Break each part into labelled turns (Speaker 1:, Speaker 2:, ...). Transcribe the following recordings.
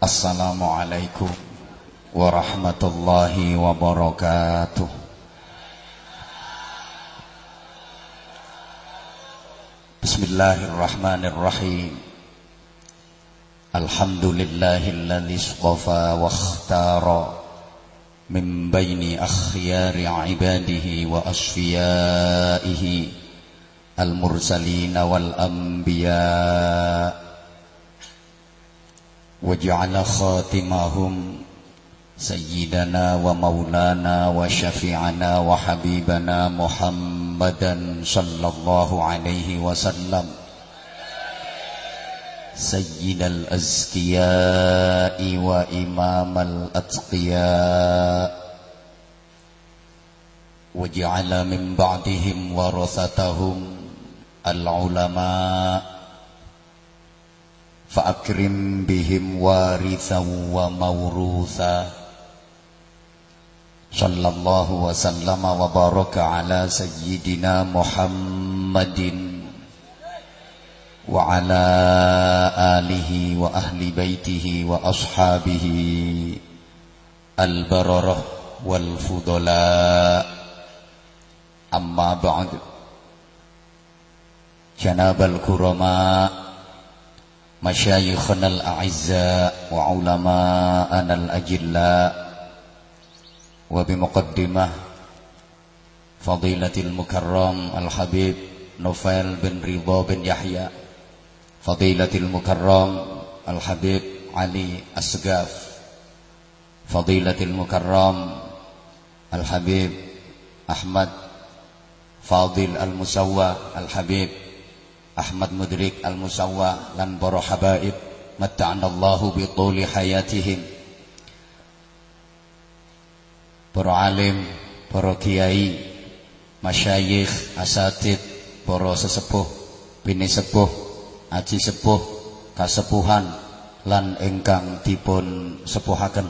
Speaker 1: Assalamualaikum warahmatullahi wabarakatuh Bismillahirrahmanirrahim Alhamdulillahilladzi istafa wa ikhtara min baini akhyari ibadihi wa asfiyaihi al-mursalin wal anbiya' وجعل خاتمهم سيدنا ومولانا وشفيعنا وحبيبنا محمدا صلى الله عليه وسلم. سيد الأزكياء وإمام الأتقياء. وجعل من بعدهم ورثتهم العلماء. فأكرم بهم وارثا وموروثا. صلى الله وسلم وبارك على سيدنا محمد وعلى آله وأهل بيته وأصحابه البررة والفضلاء. أما بعد جناب الكرماء مشايخنا الأعزاء وعلماءنا الأجلاء وبمقدمة فضيلة المكرم الحبيب نوفل بن رضا بن يحيى فضيلة المكرم الحبيب علي السقاف فضيلة المكرم الحبيب أحمد فاضل المسوى الحبيب Ahmad Mudrik Al-Musawwa lan para habaib matta'anallahu bi tuli hayatihim. Para alim para kiai masyayikh asatid para sesepuh bini sepuh aji sepuh kasepuhan lan ingkang dipun sepuhaken.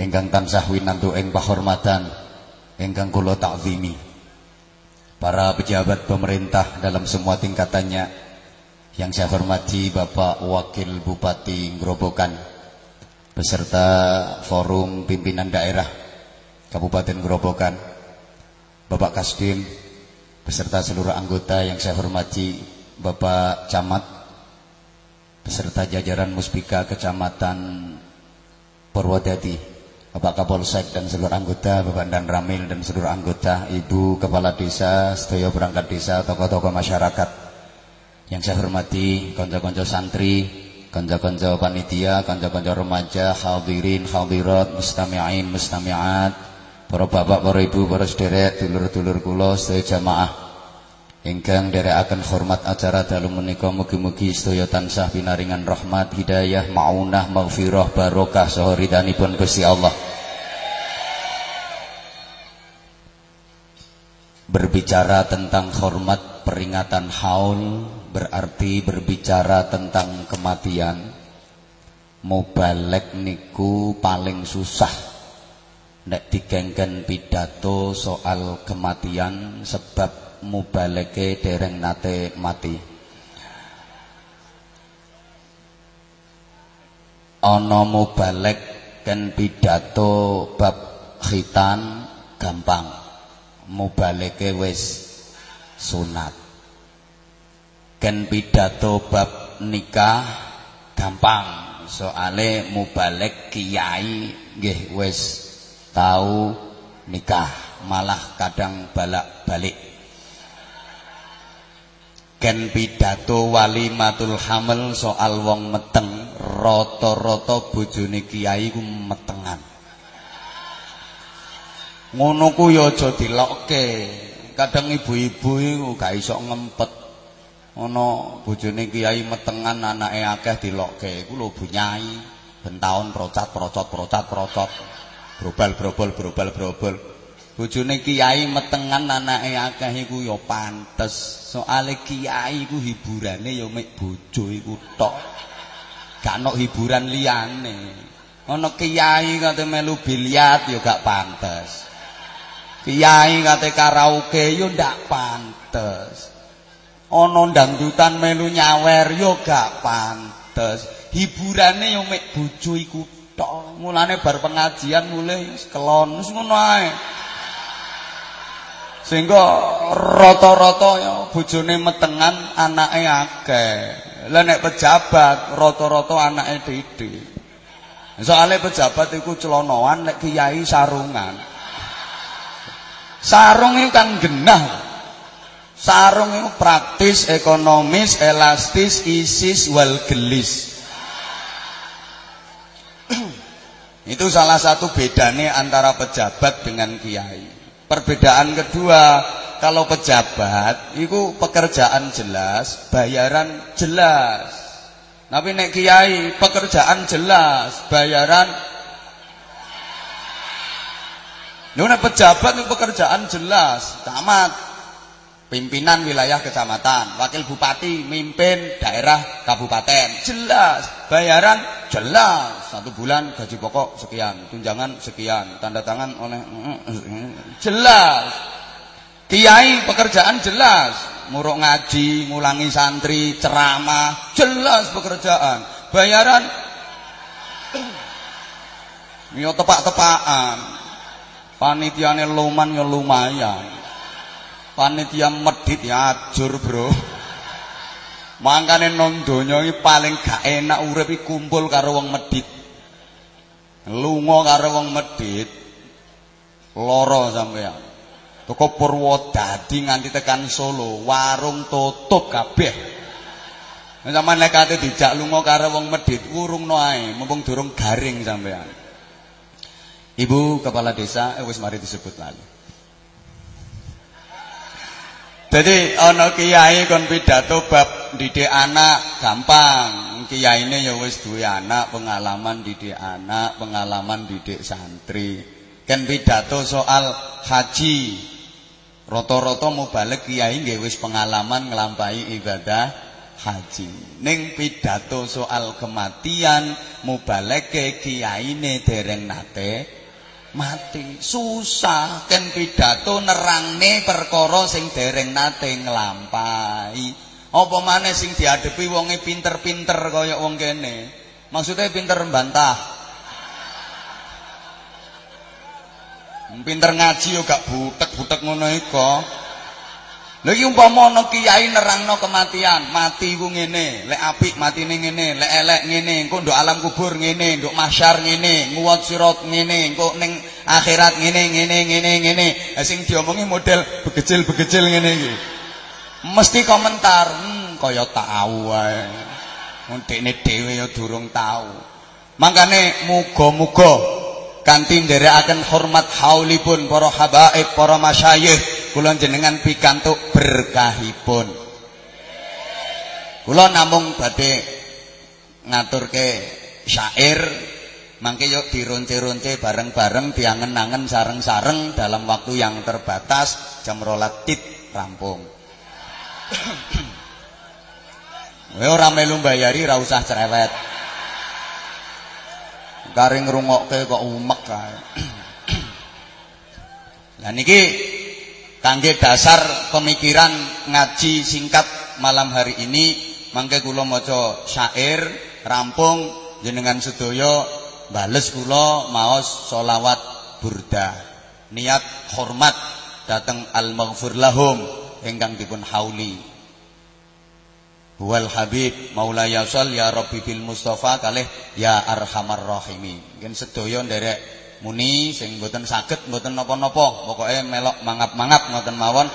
Speaker 1: Ingkang tansah winantu ing pahormatan ingkang kula takzimi para pejabat pemerintah dalam semua tingkatannya yang saya hormati Bapak Wakil Bupati Grobogan beserta forum pimpinan daerah Kabupaten Grobogan Bapak Kasdim beserta seluruh anggota yang saya hormati Bapak Camat beserta jajaran Muspika Kecamatan Purwodadi Bapak Kapolsek dan seluruh anggota, Bapak Dan Ramil dan seluruh anggota, Ibu Kepala Desa, sedoyo perangkat desa, tokoh-tokoh masyarakat. Yang saya hormati, konco-konco santri, konco-konco panitia, konco-konco remaja, hadirin, hadirat, mustami'in, mustami'at, para bapak, para ibu, para sederek, dulur-dulur kula, sedoyo jamaah. Ingkang akan hormat acara dalu menika mugi-mugi sedaya tansah pinaringan rahmat, hidayah, maunah, maghfirah, barokah saha ridhanipun Gusti Allah. Berbicara tentang hormat peringatan haul berarti berbicara tentang kematian. Mubalek niku paling susah nek digengken pidato soal kematian sebab mubaleke dereng nate mati. Ana mubalek ken pidato bab khitan gampang. Mubaleke wis sunat. Ken pidato bab nikah gampang. Soale mubalek kiai nggih wis tahu nikah. Malah kadang balak-balik ken pidato walimatul hamil soal wong meteng rata-rata bojone kiai ku metengan. Ngono ku ya dilokke. Kadang ibu-ibu iku gak iso ngempet. Ana bojone kiai metengan anake akeh dilokke. Iku lho bunyai ben taun procat procot procat bojone kiai metengan anake akeh iku ya pantes soale kiai iku hiburane ya mek bojo iku tok gak ono hiburan liyane ana kiai kate melu biliat ya gak pantes kiai kate karaoke ya ndak pantes ana dangdutan melu nyawer ya gak pantes. Hiburane yo mek bojo iku tok. Mulane bar pengajian mulai kelon wis ngono ae. Sehingga rata-rata ya bojone metengan anake akeh. Lah nek pejabat rata-rata anake didik. Soale pejabat iku celonoan nek kiai sarungan. Sarung itu kan genah. Sarung itu praktis, ekonomis, elastis, isis, wal gelis. itu salah satu bedanya antara pejabat dengan kiai. Perbedaan kedua, kalau pejabat itu pekerjaan jelas, bayaran jelas. Tapi nek kiai pekerjaan jelas, bayaran Lu pejabat itu pekerjaan jelas, camat pimpinan wilayah kecamatan, wakil bupati mimpin daerah kabupaten. Jelas, bayaran jelas. Satu bulan gaji pokok sekian, tunjangan sekian, tanda tangan oleh jelas. Kiai pekerjaan jelas, muruk ngaji, ngulangi santri, ceramah, jelas pekerjaan. Bayaran yo tepak-tepakan. Panitiane luman yo lumayan panitia medit ya ajur bro mangkane nang donya iki paling gak enak urip kumpul karo wong medit lunga karo wong medit lara sampean toko Purwodadi nganti tekan Solo warung tutup kabeh. Sampean nek ate dijak lunga karo wong medit urungno ae mumpung durung garing sampean Ibu kepala desa eh wis mari disebut lalu Jadi ana kiai kon pidato bab didik anak gampang. Kiyaine ya wis duwe anak, pengalaman didik anak, pengalaman didik santri. Ken pidato soal haji. Rata-rata balik kiai nggih wis pengalaman nglampahi ibadah haji. Ning pidato soal kematian mubaleke kiyaine dereng nate mati. Susah. Ken pidato nerangne perkara sing dereng nate nglampahi. Apa maneh sing diadepi wonge pinter-pinter kaya wong kene? Maksudnya pinter mbantah. Pinter ngaji yo gak butek-butek ngono iku Lha iki umpama ana kiai nerangno kematian, mati ku ngene, lek apik matine ngene, lek elek ngene, engko nduk alam kubur ngene, nduk mahsyar ngene, nguwat sirat ngene, engko ning akhirat ngene ngene ngene ngene. Lah sing diomongi model begecil-begecil ngene iki. Mesti komentar, hmm kaya tau wae. Mundekne dhewe ya durung tau. Mangkane muga-muga kanthi nderekaken hormat haulipun para habaib, para masyayikh kula jenengan pikantuk berkahipun. Kula namung badhe ngaturke syair mangke yuk dironce-ronce bareng-bareng diangen-angen sareng-sareng dalam waktu yang terbatas jam rolat tit rampung. Kowe ora melu bayari ora usah cerewet. Garing ngrungokke kok umek kae. Lah niki Kangge dasar pemikiran ngaji singkat malam hari ini mangke kula maca syair rampung jenengan sedaya bales kula maos solawat burda. Niat hormat dateng al-maghfur lahum ingkang dipun hauli. Wal habib maulaya sall ya rabbi bil mustafa kalih ya arhamar rahimin. Mungkin sedaya nderek muni sing mboten saged mboten napa-napa. Pokoke melok mangap-mangap ngoten mawon.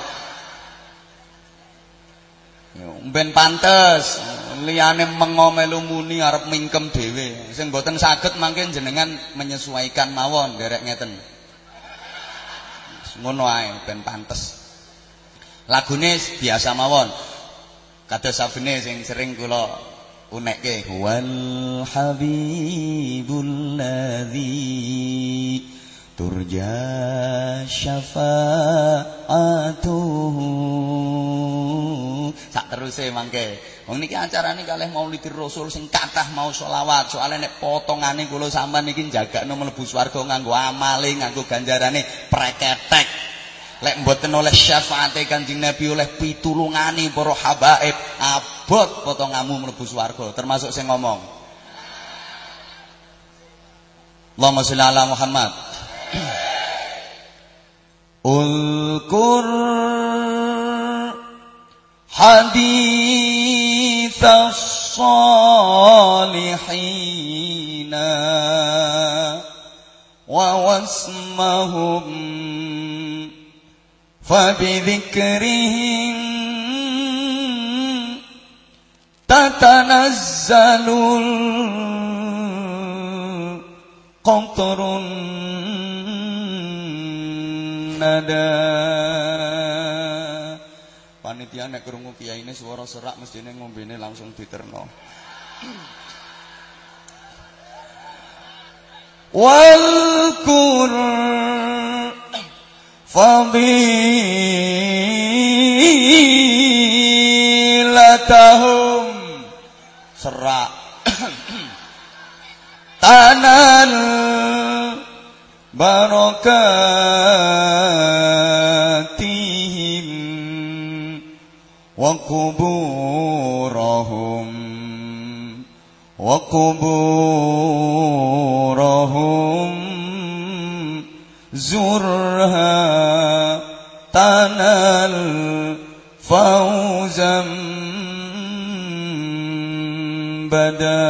Speaker 1: Ben pantes liyane mengo melu muni arep mingkem dhewe. Sing mboten saged mangke jenengan menyesuaikan mawon derek ngeten. Ngono ae ben pantes. Lagune biasa mawon. Kados sabene sing sering kula unekke wal habibul ladzi turja syafa'atuhu. Sak teruse mangke wong niki acarane kalih Maulidir Rasul sing kathah mau selawat soalnya nek potongane kula sampean niki jagakno mlebu swarga nganggo amale nganggo ganjarane preketek lek mboten oleh syafaate Kanjeng Nabi oleh pitulungane para habaib abot potonganmu mlebu swarga termasuk sing ngomong Allahumma sholli ala Muhammad Ulkur hadits الصالحين ووسمهم فبذكرهم تتنزل القطر الندى panitia nek krungu kiai ini suara serak mestine ngombene langsung diterno wal kur fadilatahum serak tanal barakatihim. Wa kuburahum. Wa kuburahum zurha tanal fawzan bada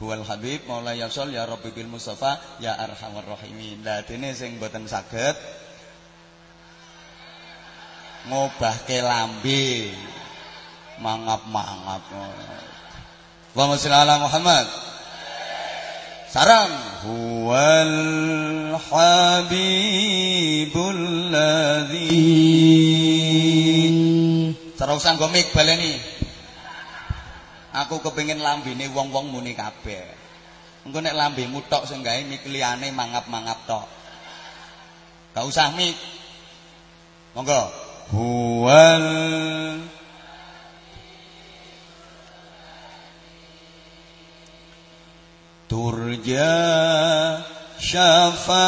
Speaker 1: Huwal Habib Maula Yasol ya Rabbi Mustafa ya Arhamar Rahimin. Lah dene sing mboten saged ngobahke lambe mangap-mangap. Allahumma sholli Muhammad. Sarang huwal habibul ladzi Cara usah gomik baleni. Aku kepengin lambene wong-wong muni kabeh. Engko nek lambemu tok sing gawe mik liyane mangap-mangap tok. Gak usah mik. Monggo. Huwal turja syafa'atuhu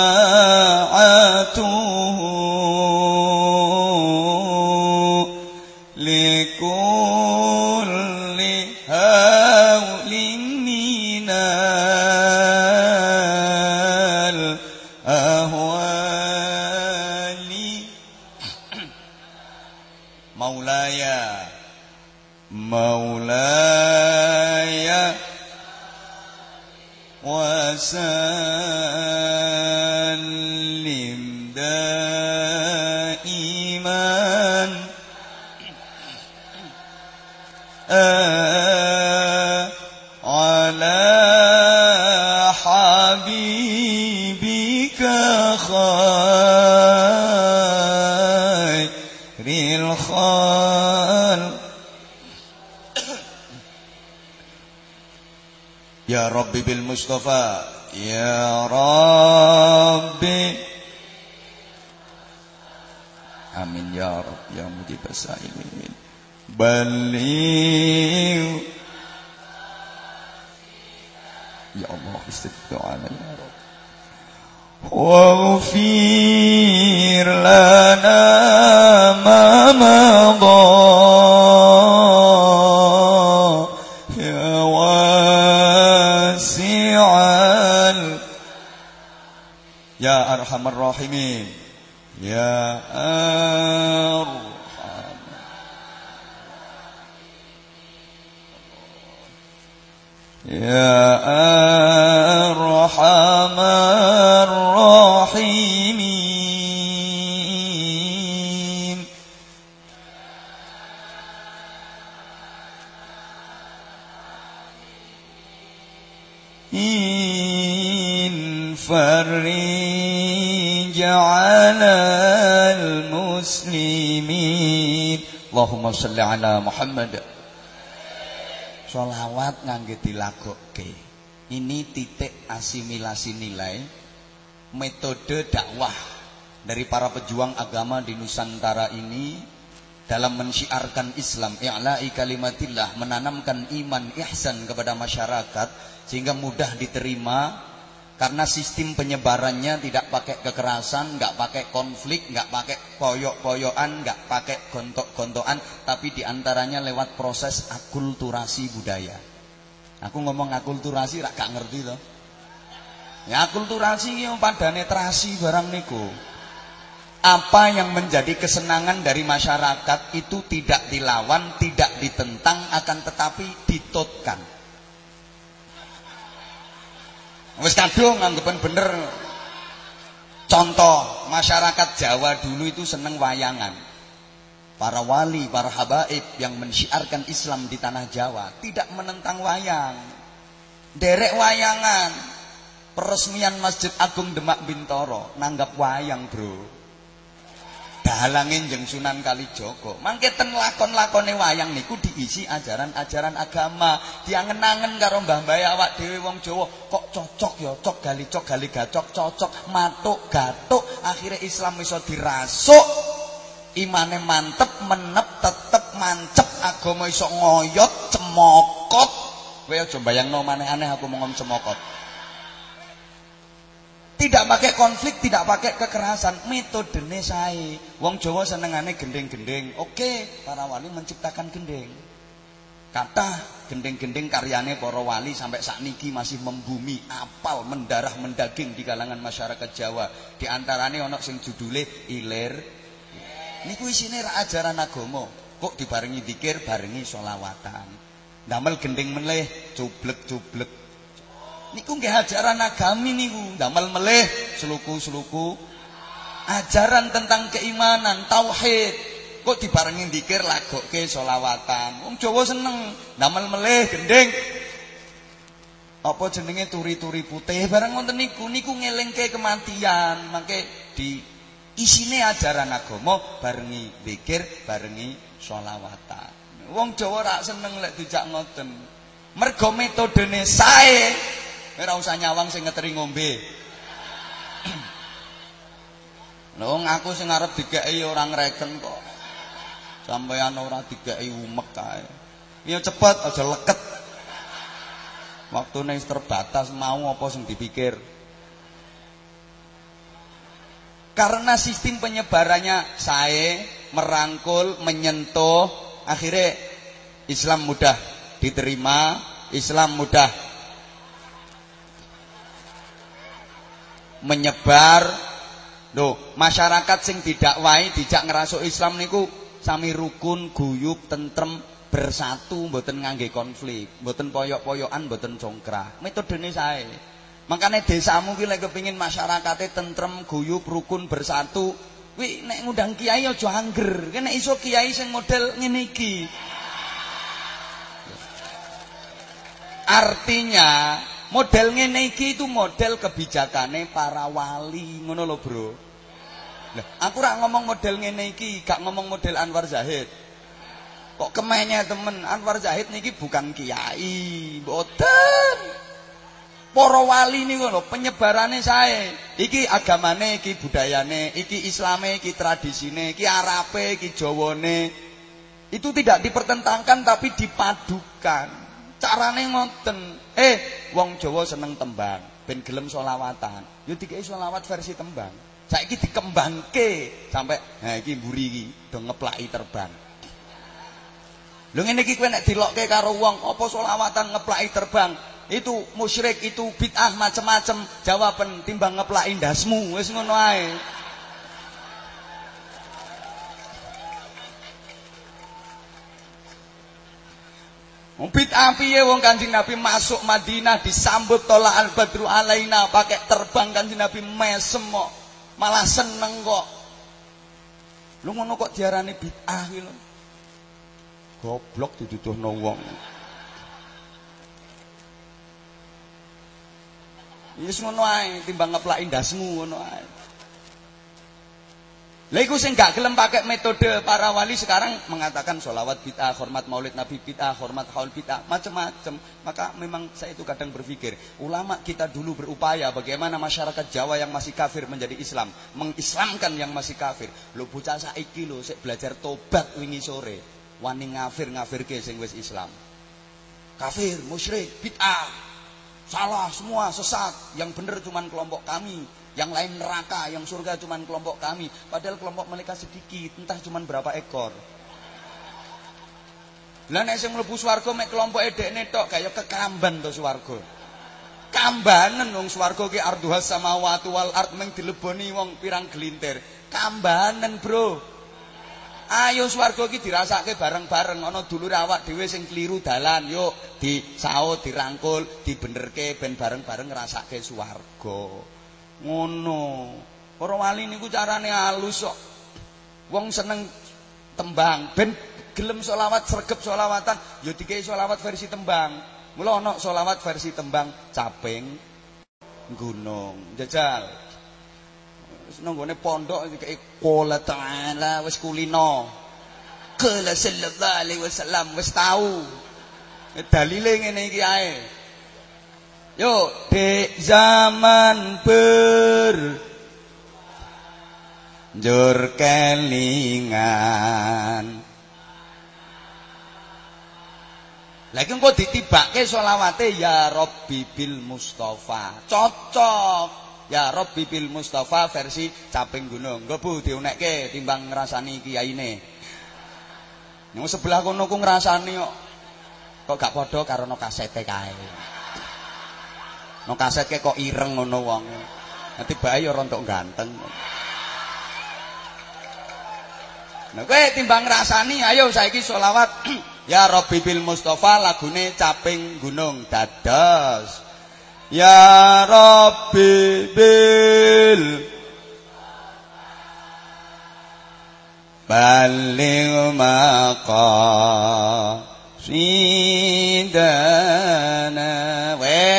Speaker 1: ربي بالمصطفى. يا ربي آمين يا رب يا مجيب السائلين. بلغ. يا الله استجب على يا رب. واغفر لنا ما مضى. أرحم الراحمين. يا أرحم يا أرحم Allahumma salli ala Muhammad. Sholawat ngangge dilagokke. Ini titik asimilasi nilai metode dakwah dari para pejuang agama di Nusantara ini dalam mensyiarkan Islam, i'la'i kalimatillah, menanamkan iman ihsan kepada masyarakat sehingga mudah diterima karena sistem penyebarannya tidak pakai kekerasan, nggak pakai konflik, nggak pakai koyok-koyokan, nggak pakai gontok-gontokan, tapi di antaranya lewat proses akulturasi budaya. Aku ngomong akulturasi, rak gak ngerti loh. Ya akulturasi ini pada netrasi barang niku apa yang menjadi kesenangan dari masyarakat itu tidak dilawan, tidak ditentang, akan tetapi ditutkan. Wis kadung anggapan bener. Contoh, masyarakat Jawa dulu itu seneng wayangan. Para wali, para habaib yang mensyiarkan Islam di tanah Jawa tidak menentang wayang. Derek wayangan. Peresmian Masjid Agung Demak Bintoro nanggap wayang, Bro dalangin jeng Sunan Kalijaga. Mangke ten lakon-lakone wayang niku diisi ajaran-ajaran agama. Diangen-angen karo mbah-mbah awak dhewe wong Jawa, kok cocok ya, cok gali cok gali gacok, cocok matuk gatuk, akhirnya Islam iso dirasuk. Imane mantep, menep, tetep mancep, agama iso ngoyot, cemokot. Kowe aja bayangno maneh aneh aku ngomong cemokot. Tidak pakai konflik, tidak pakai kekerasan. Metodene saya. Wong Jawa senengane gendeng-gendeng. Oke, para wali menciptakan gendeng. Kata gendeng-gendeng karyane para wali sampai saat niki masih membumi, apal, mendarah, mendaging di kalangan masyarakat Jawa. Di antarane ono sing judule Ilir. Niku isine ra ajaran agama. Kok dibarengi dikir, barengi solawatan. Damel gendeng meleh, cublek-cublek niku nggih ajaran agami niku. Damel meleh seluku-seluku. Ajaran tentang keimanan tauhid. Kok dibarengi dikir lagokke selawatan. Wong Jawa seneng damel meleh gendeng. Apa jenenge turi-turi putih? Barang ngoten niku niku ngelingke kematian. Mangke di isine ajaran agama barengi zikir barengi selawatan. Wong Jawa rak seneng lek dijak ngoten. Mergo metodene sae Ora usah nyawang sing ngeteri ngombe. Lho aku sing arep digeki ora ngreken kok. Sampeyan ora digeki umek kae. Ya cepet aja leket. Waktune terbatas mau apa sing dipikir. Karena sistem penyebarannya saya merangkul, menyentuh, akhirnya Islam mudah diterima, Islam mudah menyebar Loh, masyarakat sing tidak wai dijak ngerasuk Islam niku sami rukun, guyub, tentrem, bersatu, mboten ngangge konflik, mboten poyok-poyokan, mboten congkrah. Metodene sae. Makanya desamu ki lek kepengin masyarakate tentrem, guyub, rukun, bersatu, kuwi nek ngundang kiai aja angger. Nek iso kiai sing model ngene iki. Artinya Model ngene iki itu model kebijakane para wali, ngono lho, Bro. Lah, aku rak ngomong model ngene iki, gak ngomong model Anwar Zahid. Kok kemenya temen, Anwar Zahid niki bukan kiai, mboten. Para wali niku lho, penyebarane sae. Iki agamane, iki budayane, iki islame, iki tradisine, iki arape, iki jawane. Itu tidak dipertentangkan tapi dipadukan. Carane ngoten. Eh, wong Jawa seneng tembang, ben gelem selawatan. Yo dikeki selawat versi tembang. Saiki dikembangke sampai nah iki mburi iki do ngeplaki terbang. Lho ngene iki kowe nek dilokke karo wong apa selawatan ngeplaki terbang, itu musyrik, itu bid'ah macem-macem. Jawaban timbang ngeplaki ndasmu, wis ngono ae. Bid'ah piye wong Kanjeng Nabi masuk Madinah disambut tola al badru alaina pakai terbang Kanjeng Nabi mesem kok. Malah seneng kok. Lu ngono kok diarani bid'ah ki lho. Goblok dituduhno wong. Wis ngono ae timbang ngeplaki ndasmu ngono ae. Lah iku sing gak pakai metode para wali sekarang mengatakan sholawat bid'ah, hormat maulid nabi bid'ah, hormat haul bid'ah, macam-macam. Maka memang saya itu kadang berpikir, ulama kita dulu berupaya bagaimana masyarakat Jawa yang masih kafir menjadi Islam, mengislamkan yang masih kafir. Lo bocah saiki lo sik belajar tobat wingi sore, wani ngafir ngafir ke sing wis Islam. Kafir, musyrik, bid'ah. Salah semua, sesat. Yang benar cuma kelompok kami. Yang lain neraka, yang surga cuma kelompok kami. Padahal kelompok mereka sedikit, entah cuma berapa ekor. Lah nek sing mlebu swarga mek kelompoke dekne tok kaya kekamban to swarga. Kambanen wong swarga ki arduhas samawati wal ard meng dileboni wong pirang gelintir. Kambanen, Bro. Ayo swarga iki dirasake bareng-bareng ana dulur awak dhewe sing kliru dalan, yuk disaut, dirangkul, dibenerke ben bareng-bareng ngrasake swarga. Ngono. Para wali niku carane halus kok. Wong seneng tembang ben gelem solawat sregep solawatan ya dikei solawat versi tembang. Mula ana solawat versi tembang caping gunung. Jajal. Wis nanggone pondok dikei qala ta'ala wis kulino. Qala sallallahu alaihi wasallam wis tau. Dalile ngene iki ae. Yo, di zaman ber jur kelingan Lagi engko ditibake selawate ya Rabbi bil Mustafa. Cocok. Ya Rabbi bil Mustafa versi caping gunung. Engko Bu diunekke timbang ngrasani kiyaine. Yang sebelah kono ku ngrasani kok. Kok gak padha karo no kasete. No kaset kok ireng ngono wong. Nanti bae ya rontok ganteng. Nah kowe timbang ngrasani ayo saiki selawat Ya Rabbi bil Mustafa lagune caping gunung dados. Ya Rabbi bil Baligh maqasidana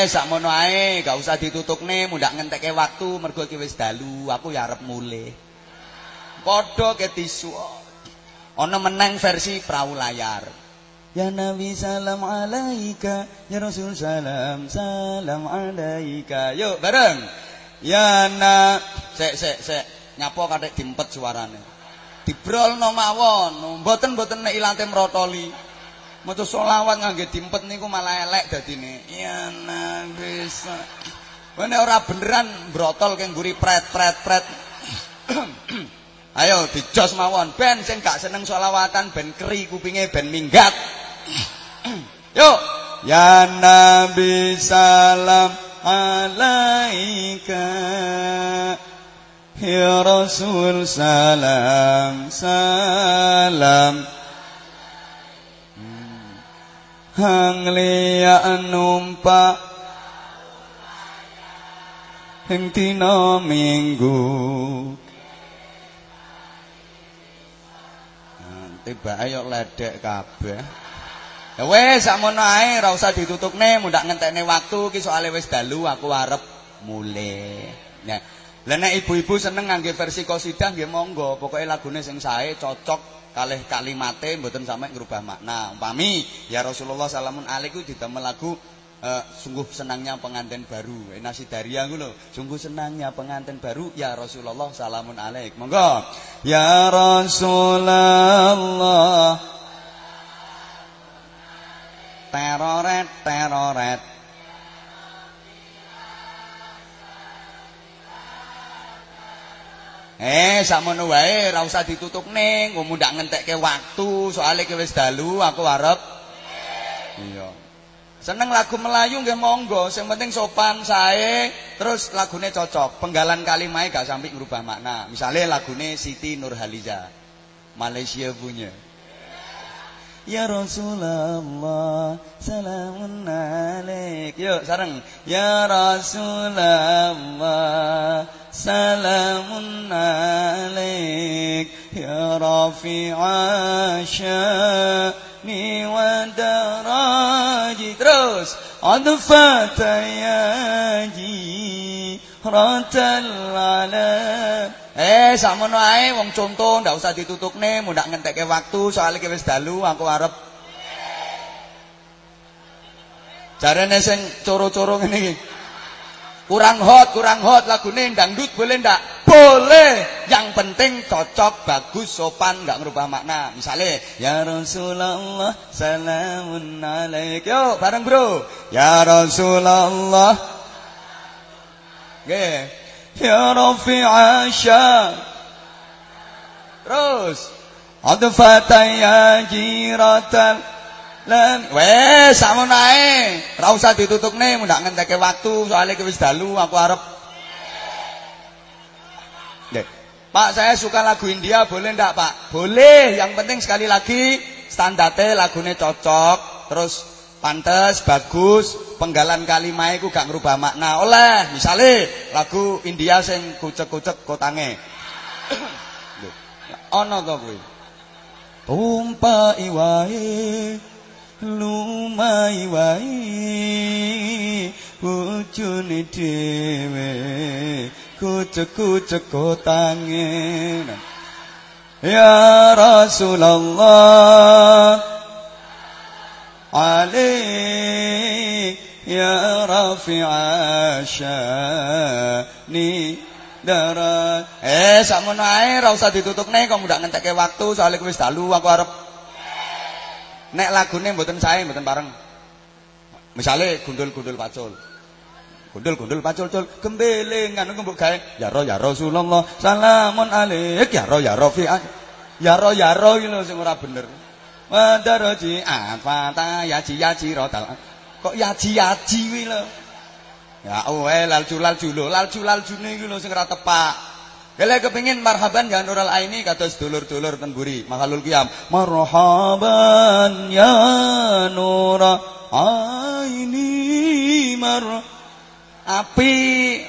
Speaker 1: Wes sakmono ae gak usah ditutupne mundak ngenteke waktu mergo iki wis dalu aku ya arep mule Padha ke tisu Ana meneng versi perahu layar. Ya Nabi salam alaika. Ya Rasul salam salam alaika. Yuk bareng. Ya na Sek sek sek. Nyapo kadek dimpet suarane. Dibrol no mawon. Mboten mboten nek ilante merotoli Maca selawat ngangge dimpet niku malah elek dadine Ya Nabi Wene ora beneran brotol keng guri pret pret pret Ayo dijos mawon ben sing gak seneng selawatan ben keri kupinge ben minggat Yuk. Ya Nabi salam alaika. Ya Rasul salam salam. Hang liya numpak Hing dina minggu Tiba ayo ledek kabeh Ya wes sakmono ae ora usah ditutupne mundak ngentekne waktu ki soalé wis dalu aku arep mule. Ya. Lah ibu-ibu seneng ngangge versi qasidah nggih monggo, pokoke lagune sing sae cocok kalih kalimate mboten sampe ngrubah makna. Umpami ya Rasulullah salamun alaihi didamel lagu uh, sungguh senangnya pengantin baru. Eh, nasi daria ku lho, sungguh senangnya pengantin baru ya Rasulullah salamun alaik. Monggo. Ya Rasulullah teroret teroret Eh, sakmono wae ora usah ditutupne, ngomong ndak ngentekke waktu, soalnya kowe dalu, aku arep. Iya. Seneng lagu Melayu nggih monggo, sing penting sopan sae, terus lagune cocok. Penggalan kalimahe gak sampai ngrubah makna. Misalnya lagune Siti Nurhaliza. Malaysia punya. Ya Rasulullah salamun alaik Yuk sareng Ya Rasulullah alaik Ya Rafi'a sya'ni wa daraji Terus yaji Ratal alam Eh, sakmono ae wong contoh ndak usah ditutupne, ndak ngentekke waktu soalnya wis dalu aku arep. Jarene sing coro-coro iki. Kurang hot, kurang hot lagune dangdut boleh ndak? boleh. Yang penting cocok bagus sopan nggak ngerubah makna. Misalnya ya Rasulullah salamun alaik. Yuk bareng bro. Ya Rasulullah. Oke. ya Rafi Asya terus adfata ya jiratan Lan wes sakmono ae. Ora usah ditutupne mundak ngenteke waktu soalnya wis dalu aku arep Pak saya suka lagu India boleh ndak Pak? Boleh, yang penting sekali lagi standarte lagunya cocok, terus pantes, bagus, penggalan kalimat itu gak ngerubah makna. Oleh, misalnya lagu India sing kucek-kucek kotange. Ono to kuwi. Tumpai wae lumai wae bojone dhewe kucek-kucek tangen Ya Rasulullah Ali Ya Rafi'a syani darat. Eh sakmono ae ora usah ditutupne kok ndak ngentekke waktu soalnya wis dalu aku arep Nek lagune mboten sae mboten bareng. Misale gundul-gundul pacul. Gundul-gundul pacul-cul gembeling anu mbok gawe ya ro ya Rasulullah salamun alaik ya ro ya Rafi. Ya ro ya ro iki lho sing ora bener. Wadaroji apa ta yaji yaji rotal. Kok yaji yaji kuwi lho. Ya oh eh lal julal julo lal julal june iki lho sing ora tepak. Kalau kepingin marhaban ya Nurul Aini kata sedulur-dulur ten buri Mahalul Qiyam. Marhaban ya Nurul Aini mar api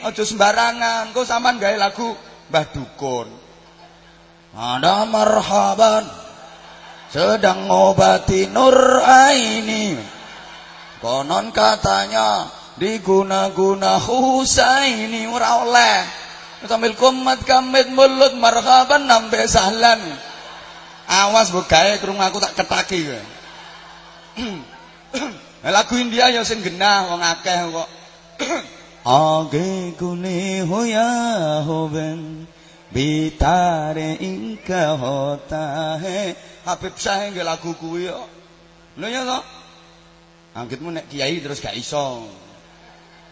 Speaker 1: aja sembarangan engko sampean gawe lagu Mbah Dukun. Ada marhaban sedang ngobati Nur Aini. Konon katanya diguna-guna Husaini ora oleh sambil kumat kamit mulut marhaban nambe sahlan. Awas mbok gawe krungu aku tak ketaki kowe lagu India ya sing genah wong akeh kok. Age kune hoya hoben bitare inka hota he Habib Syah nggih lagu kuwi kok. Lho ya kok anggitmu nek kiai terus gak iso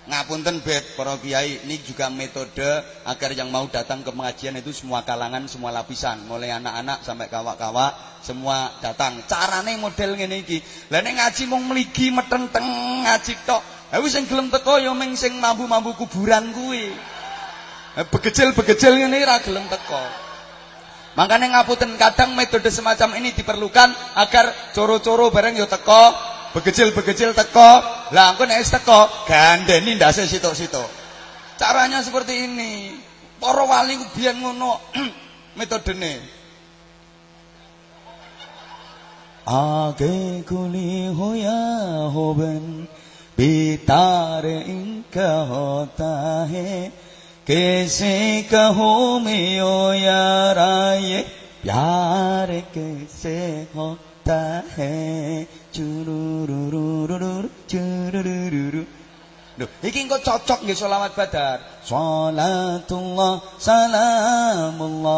Speaker 1: Ngapunten bet para kiai, ini juga metode agar yang mau datang ke pengajian itu semua kalangan, semua lapisan, mulai anak-anak sampai kawak-kawak, semua datang. Carane model ngene iki. Lah nek ngaji mung mligi metenteng ngaji tok. Ha wis sing gelem teko ya ming sing mambu-mambu kuburan kuwi. Begecil-begecil ngene ora gelem teko. Makanya ngapunten kadang metode semacam ini diperlukan agar coro-coro bareng yo teko, Begecil-begecil teko, lah engko nek wis teko, gandeni ndase sitok-sitok. Caranya seperti ini. Para wali ku biyen ngono metodene. Age kuli hoya hoben bitare inka hota hai कैसे कहो मैं ओ यार ये प्यार कैसे होता है Iki engko cocok nggih selawat badar. Salatullah salamullah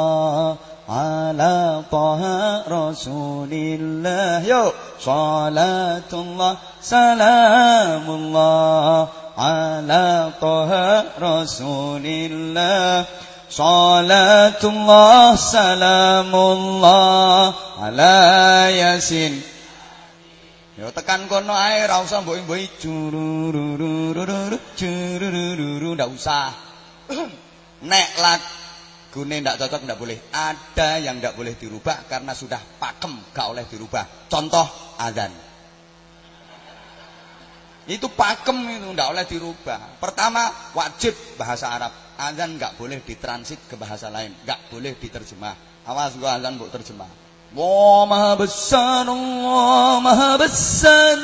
Speaker 1: ala taha rasulillah. Yo, salatullah salamullah ala taha rasulillah. Salatullah salamullah ala yasin Ya tekan kono ae ora usah mbok-mbok curururururu cururururu ndak usah. Nek lagune ndak cocok ndak boleh. Ada yang ndak boleh dirubah karena sudah pakem gak oleh dirubah. Contoh azan. Itu pakem itu ndak oleh dirubah. Pertama wajib bahasa Arab. Azan nggak boleh ditransit ke bahasa lain, nggak boleh diterjemah. Awas gua azan mbok terjemah. Allah maha besar Allah maha besar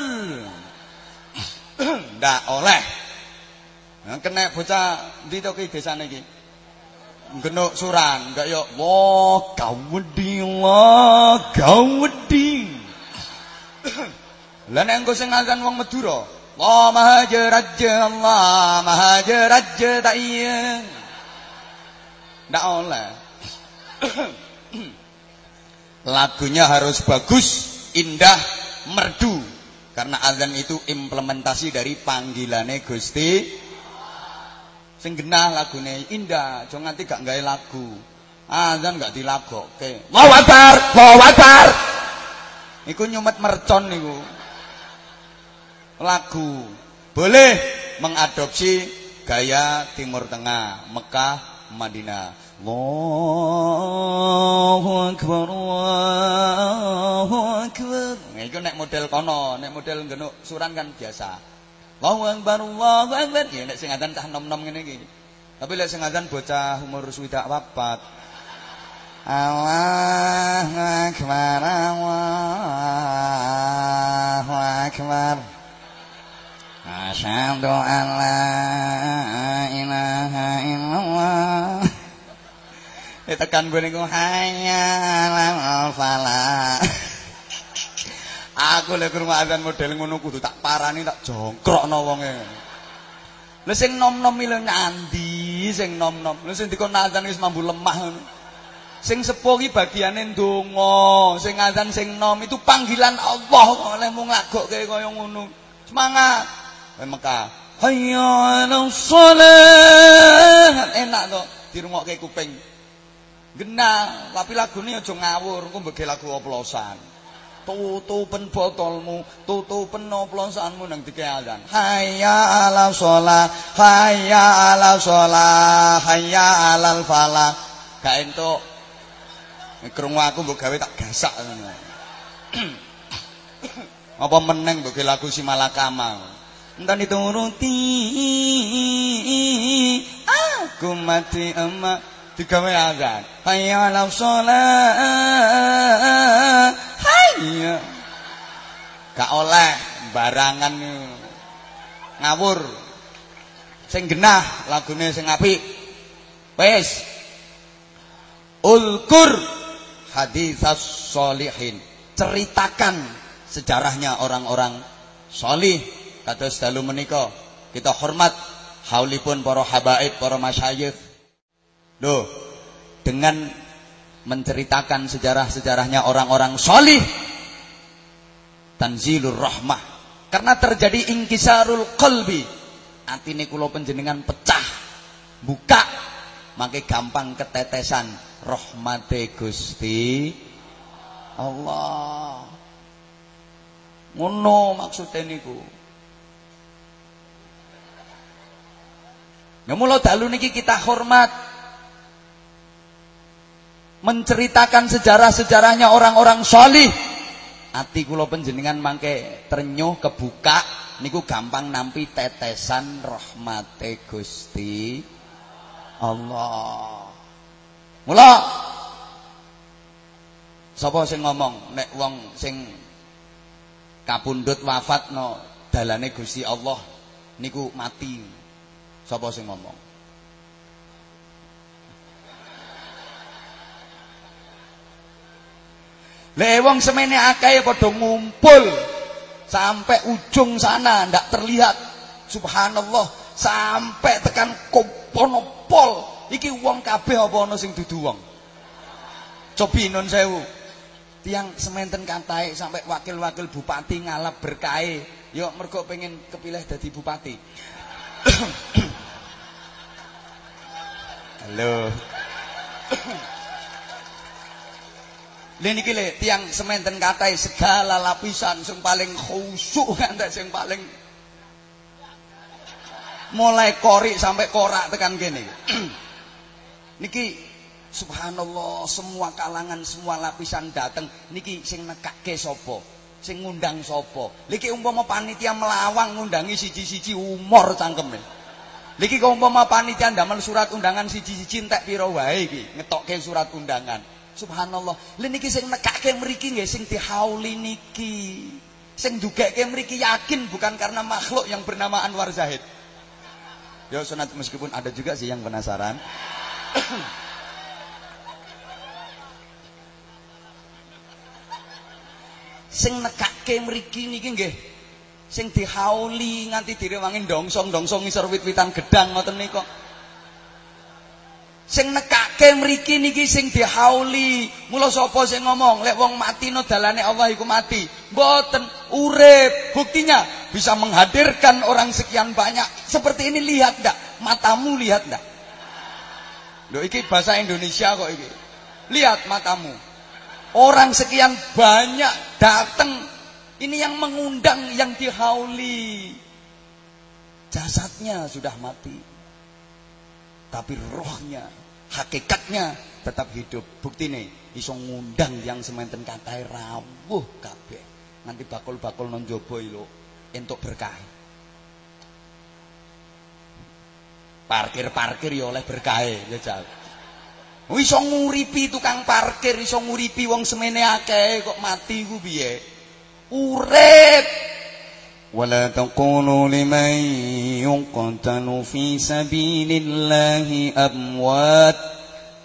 Speaker 1: Ndak oleh. Kena bocah Di toki desa ini Genuk suran Enggak yuk Wah gawedi Allah Gawedi. Lah nek engko sing wong Madura, Allah Maha Jeraja Allah Maha Jeraja tak iya. ndak oleh. Lagunya harus bagus, indah, merdu. Karena azan itu implementasi dari panggilane Gusti. Sing genah lagune indah, aja nganti gak gawe lagu. Azan gak dilagokke. Allahu Akbar, Allahu Akbar. Iku nyumet mercon niku. Lagu. Boleh mengadopsi gaya Timur Tengah, Mekah, Madinah. Allahu Akbar Allahu Akbar. Nah, iku nek model kono, nek model genuk suran kan biasa. Allahu Akbar Allahu Akbar. Ya nek sing cah nom-nom ngene. Tapi lek sing bocah umur swidak papat. Allahu Akbar Allahu Akbar. Asyhadu an la ilaha illallah. Tekan gue niku hayal fala. Aku lek krungu adzan model ngono kudu tak parani tak jongkrokno wonge. Lha sing nom-nom iki nyandi, sing nom-nom. Lha sing dikon adzan wis mambu lemah ngono. Sing sepuh ki bagiane ndonga, sing adzan sing nom itu panggilan Allah oleh mung lagokke kaya ngono. Semangat. Kowe Mekah. Hayya 'alas shalah. Enak to dirungokke kuping. Genah, tapi lagune aja ngawur, engko mbege lagu oplosan. Tutupen botolmu, tutupen oplosanmu nang dike adzan. Hayya 'alas shalah, hayya 'alas shalah, hayya 'alal falah. Gak entuk Krungu aku mbok gawe tak gasak. Apa meneng mbok lagu si Malakama. Entan dituruti aku mati emak digawe azan. Hayya 'ala shalah. Hayya. Gak oleh barangan ngawur. Sing genah lagune sing apik. Wis. Ulkur hadisas solihin ceritakan sejarahnya orang-orang solih kata selalu menikah kita hormat haulipun para habaib para masyayikh Loh, dengan menceritakan sejarah-sejarahnya orang-orang solih tanzilur rahmah karena terjadi ingkisarul qalbi atine kula panjenengan pecah buka makai gampang ketetesan rahmate Gusti Allah. Ngono maksudnya niku. Ya mula dalu niki kita hormat menceritakan sejarah-sejarahnya orang-orang solih. Ati kula panjenengan mangke ternyuh kebuka niku gampang nampi tetesan rahmate Gusti Allah. Mula sapa sing ngomong nek wong sing kapundhut wafatno dalane Gusti Allah niku mati. Sapa sing ngomong? Le wong semene akeh padha ngumpul sampai ujung sana ndak terlihat. Subhanallah sampai tekan Komponopol Iki wong kabeh apa ana sing dudu wong? Cobi nun sewu. Tiang sementen kantai sampai wakil-wakil bupati ngalap berkahe. Yo mergo pengen kepilih dadi bupati. Halo. Lha niki le tiang sementen katai segala lapisan sing paling khusyuk ngantek sing paling mulai korik sampai korak tekan kene. Niki subhanallah semua kalangan semua lapisan dateng niki sing nekake sapa? Sing ngundang sapa? Niki umpama panitia melawang ngundangi siji-siji umur cangkeme. Niki umpama panitia ndamel surat undangan siji-siji entek pira wae iki ngetokke surat undangan. Subhanallah. Lha niki sing nekake mriki nggih sing dihauli niki. Sing dugekke mriki yakin bukan karena makhluk yang bernama Anwar Zahid. Ya sunat meskipun ada juga sih yang penasaran. sing nekake mriki niki nggih sing dihauli nganti direwangi dongsong-dongsong ngisor wit-witan gedang ngoten nika Sing nekake mriki niki sing dihauli. Mula sapa sing ngomong lek wong mati no dalane Allah iku mati. Mboten urip. Buktinya bisa menghadirkan orang sekian banyak. Seperti ini lihat ndak? Matamu lihat ndak? Loh iki bahasa Indonesia kok iki. Lihat matamu. Orang sekian banyak datang. Ini yang mengundang, yang dihauli. Jasadnya sudah mati. Tapi rohnya, hakikatnya tetap hidup. Bukti nih, iso ngundang yang sementen katai rawuh kabeh. Nanti bakul-bakul nonjobo lo untuk berkah. Parkir-parkir ya oleh berkah ya jal. Iso nguripi tukang parkir, iso nguripi wong semene akeh kok mati ku piye? Urip.
Speaker 2: ولا تقولوا لمن يقتل في سبيل الله أموات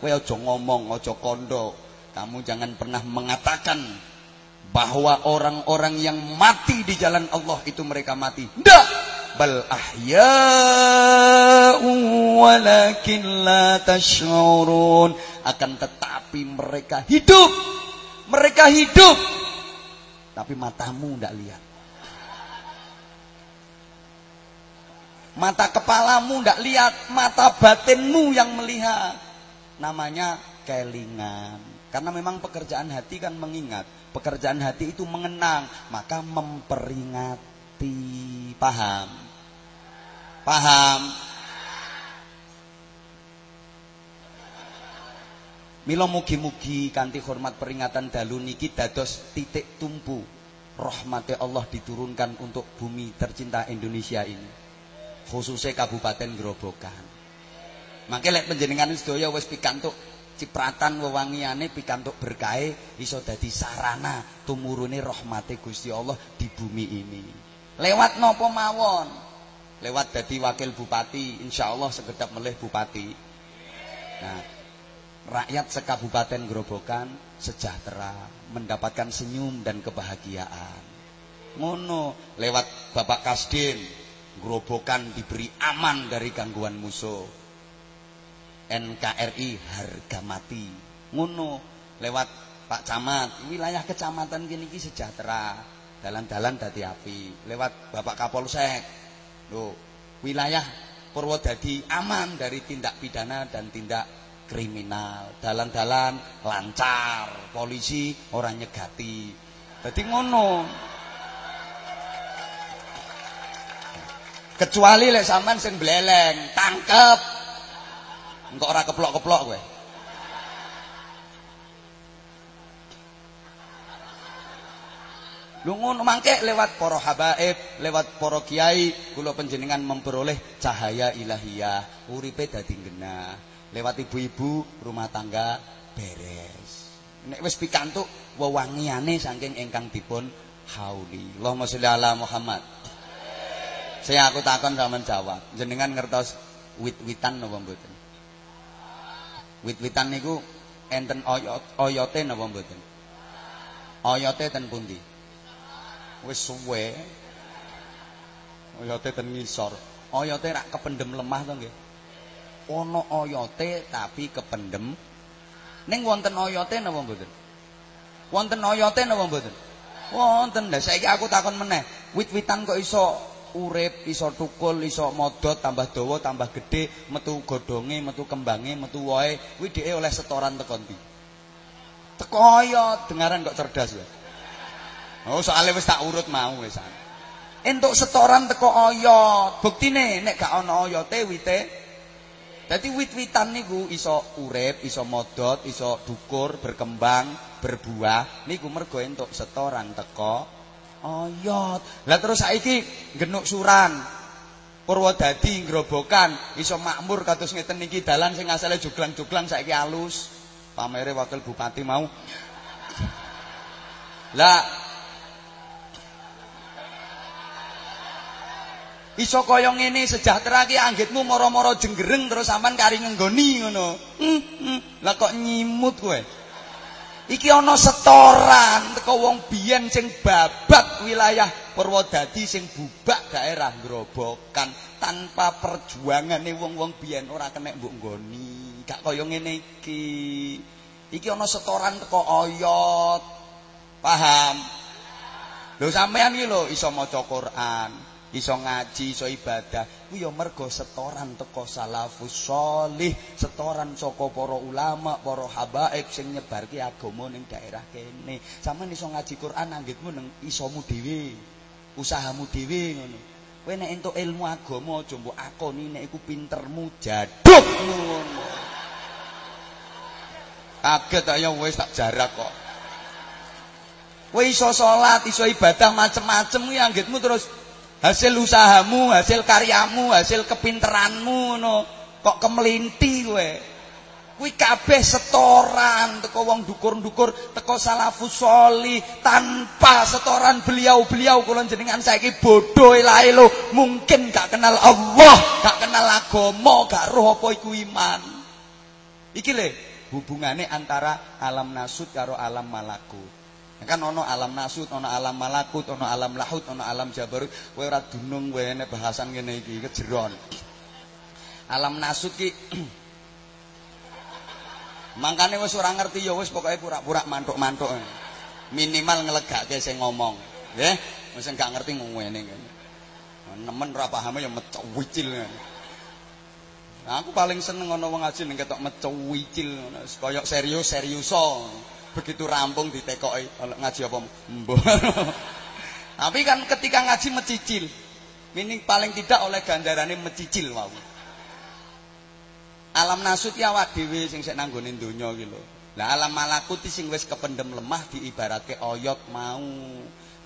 Speaker 1: Kowe aja ngomong, aja kondo. Kamu jangan pernah mengatakan bahwa orang-orang yang mati di jalan Allah itu mereka mati. Tidak. Bal ahya'u walakin la tash'urun. Akan tetapi mereka hidup. Mereka hidup. Tapi matamu tidak lihat. Mata kepalamu tidak lihat, mata batinmu yang melihat. Namanya kelingan. Karena memang pekerjaan hati kan mengingat. Pekerjaan hati itu mengenang, maka memperingati. Paham? Paham? Milo mugi-mugi kanti hormat peringatan dalu niki dados titik tumpu rahmati Allah diturunkan untuk bumi tercinta Indonesia ini khususnya Kabupaten Grobogan. Mangke lek panjenengan sedaya wis pikantuk cipratan wewangiane pikantuk berkahe iso dadi sarana tumurune rahmate Gusti Allah di bumi ini. Lewat napa mawon? Lewat dadi wakil bupati, insyaallah segedap melih bupati. Nah, rakyat sekabupaten Grobogan sejahtera, mendapatkan senyum dan kebahagiaan. Ngono, lewat Bapak Kasdim, Grobokan diberi aman dari gangguan musuh. NKRI harga mati. Ngono lewat Pak Camat, wilayah kecamatan gini sejahtera. Dalan-dalan dadi api. Lewat Bapak Kapolsek. Loh, wilayah Purwodadi aman dari tindak pidana dan tindak kriminal. Dalan-dalan lancar, polisi orang nyegati. Jadi ngono. Kecuali lek sampean sing bleleng, tangkep. Engko ora keplok-keplok kowe. Lu ngono mangke lewat para habaib, lewat para kiai kula panjenengan memperoleh cahaya ilahiyah, uripe dadi genah. Lewat ibu-ibu rumah tangga beres. Nek wis pikantuk wewangiane saking ingkang dipun hauli. Allahumma sholli ala Muhammad. Saya aku takon sama jawab. Jenengan ngertos wit-witan napa mboten? Wit-witan niku enten oyot oyote napa mboten? Oyote ten pundi? Wis suwe. Oyote ten ngisor. Oyote rak kependem lemah to nggih. Ana oyote tapi kependem. Ning wonten oyote napa mboten? Wonten oyote napa mboten? Wonten. Lah saiki aku takon meneh, wit-witan kok iso urip, iso tukul, iso modot, tambah dawa, tambah gede, metu godhonge, metu kembange, metu wohe, kuwi oleh setoran teko ndi? Teko ya, dengaran kok cerdas ya. Oh, soalnya wis tak urut mau wis. Entuk setoran teko oyot. Buktine nek gak ana oyote wite Dadi wit-witan niku iso urip, iso modot, iso dukur, berkembang, berbuah niku mergo entuk setoran teko oyot. Lah terus saiki genuk suran. Purwodadi Grobokan iso makmur kados ngeten niki dalan sing asale joglang-joglang saiki alus. Pamere wakil bupati mau. Lah Iso kaya ngene sejahtera ki anggitmu moro-moro jenggereng terus sampean kari ngenggoni ngono. Hmm, hmm. Lah kok nyimut kowe? Iki ana setoran teko wong biyen sing babat wilayah Purwodadi sing bubak daerah Grobokan tanpa perjuangane wong-wong biyen ora kena mbok nggoni. Gak kaya ngene iki. Iki ana setoran teko oyot. Paham? Lho sampean iki lho iso maca Quran, iso ngaji, iso ibadah. Ku ya mergo setoran teko salafus sholih, setoran saka para ulama, para habaib sing nyebarke agama ning daerah kene. Sampeyan iso ngaji Quran anggitmu ning isomu dhewe, usahamu dhewe ngono. Kowe nek entuk ilmu agama aja mbok akoni nek iku pintermu jaduk ngono. Kaget ayo wis tak jarak kok. Kowe iso salat, iso ibadah macem-macem kuwi anggitmu terus hasil usahamu, hasil karyamu, hasil kepinteranmu ngono. Kok kemelinti kowe. Kuwi kabeh setoran teko wong dukur-dukur, teko salafus sholih, tanpa setoran beliau-beliau kula jenengan saiki bodoh lae lho, mungkin gak kenal Allah, gak kenal agama, gak roh apa iku iman. Iki le hubungane antara alam nasut karo alam malakut. Kan ono alam nasut, ono alam malakut, ono alam lahut, ono alam jabarut. Kowe ora dunung kowe bahasan ngene iki kejeron. Alam nasut ki Mangkane wis ora ngerti ya wis pokoke pura-pura mantuk-mantuk. Minimal ngelegake sing ngomong. Nggih, wis gak ngerti ngene ngene. Nemen ora paham ya metu wicil. Nah, aku paling seneng ana wong ngaji ning ketok metu wicil ngono. Kaya serius-seriuso begitu rampung ditekoki ngaji apa mbuh tapi kan ketika ngaji mecicil ini paling tidak oleh gandarane mecicil mau alam nasut ya awak dhewe sing sik nanggone donya iki lah alam malakut sing wis kependem lemah diibaratke oyot mau.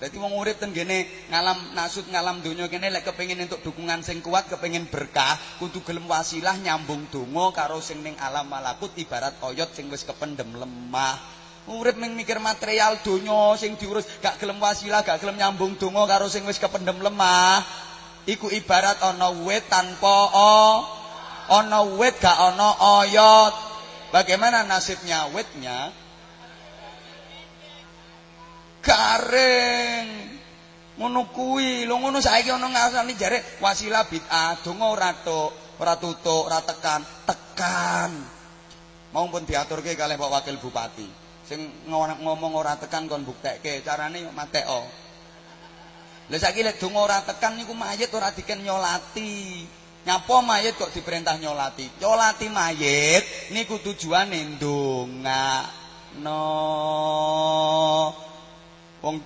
Speaker 1: Jadi wong urip ten gene ngalam nasut ngalam donya kene lek kepengin entuk dukungan sing kuat, kepengin berkah, kudu gelem wasilah nyambung donga karo sing ning alam malakut ibarat oyot sing wis kependem lemah. Urip ning mikir material donya sing diurus gak gelem wasilah, gak gelem nyambung donga karo sing wis kependem lemah. Iku ibarat ana wit tanpa o, ana wit gak ana oyot. Bagaimana nasibnya witnya? Garing. Ngono kuwi, lho ngono saiki ana ngasani jare wasilah bid'ah, donga ora tok, ora tutuk, ora tekan, tekan. Mau pun diaturke kalih Pak Wakil Bupati. Sing ngomong ora tekan kon buktekke, carane yo mateo. Lah saiki lek donga ora tekan niku mayit ora diken nyolati. Nyapa mayit kok diperintah nyolati? Nyolati mayit niku tujuane ndonga. No. Wong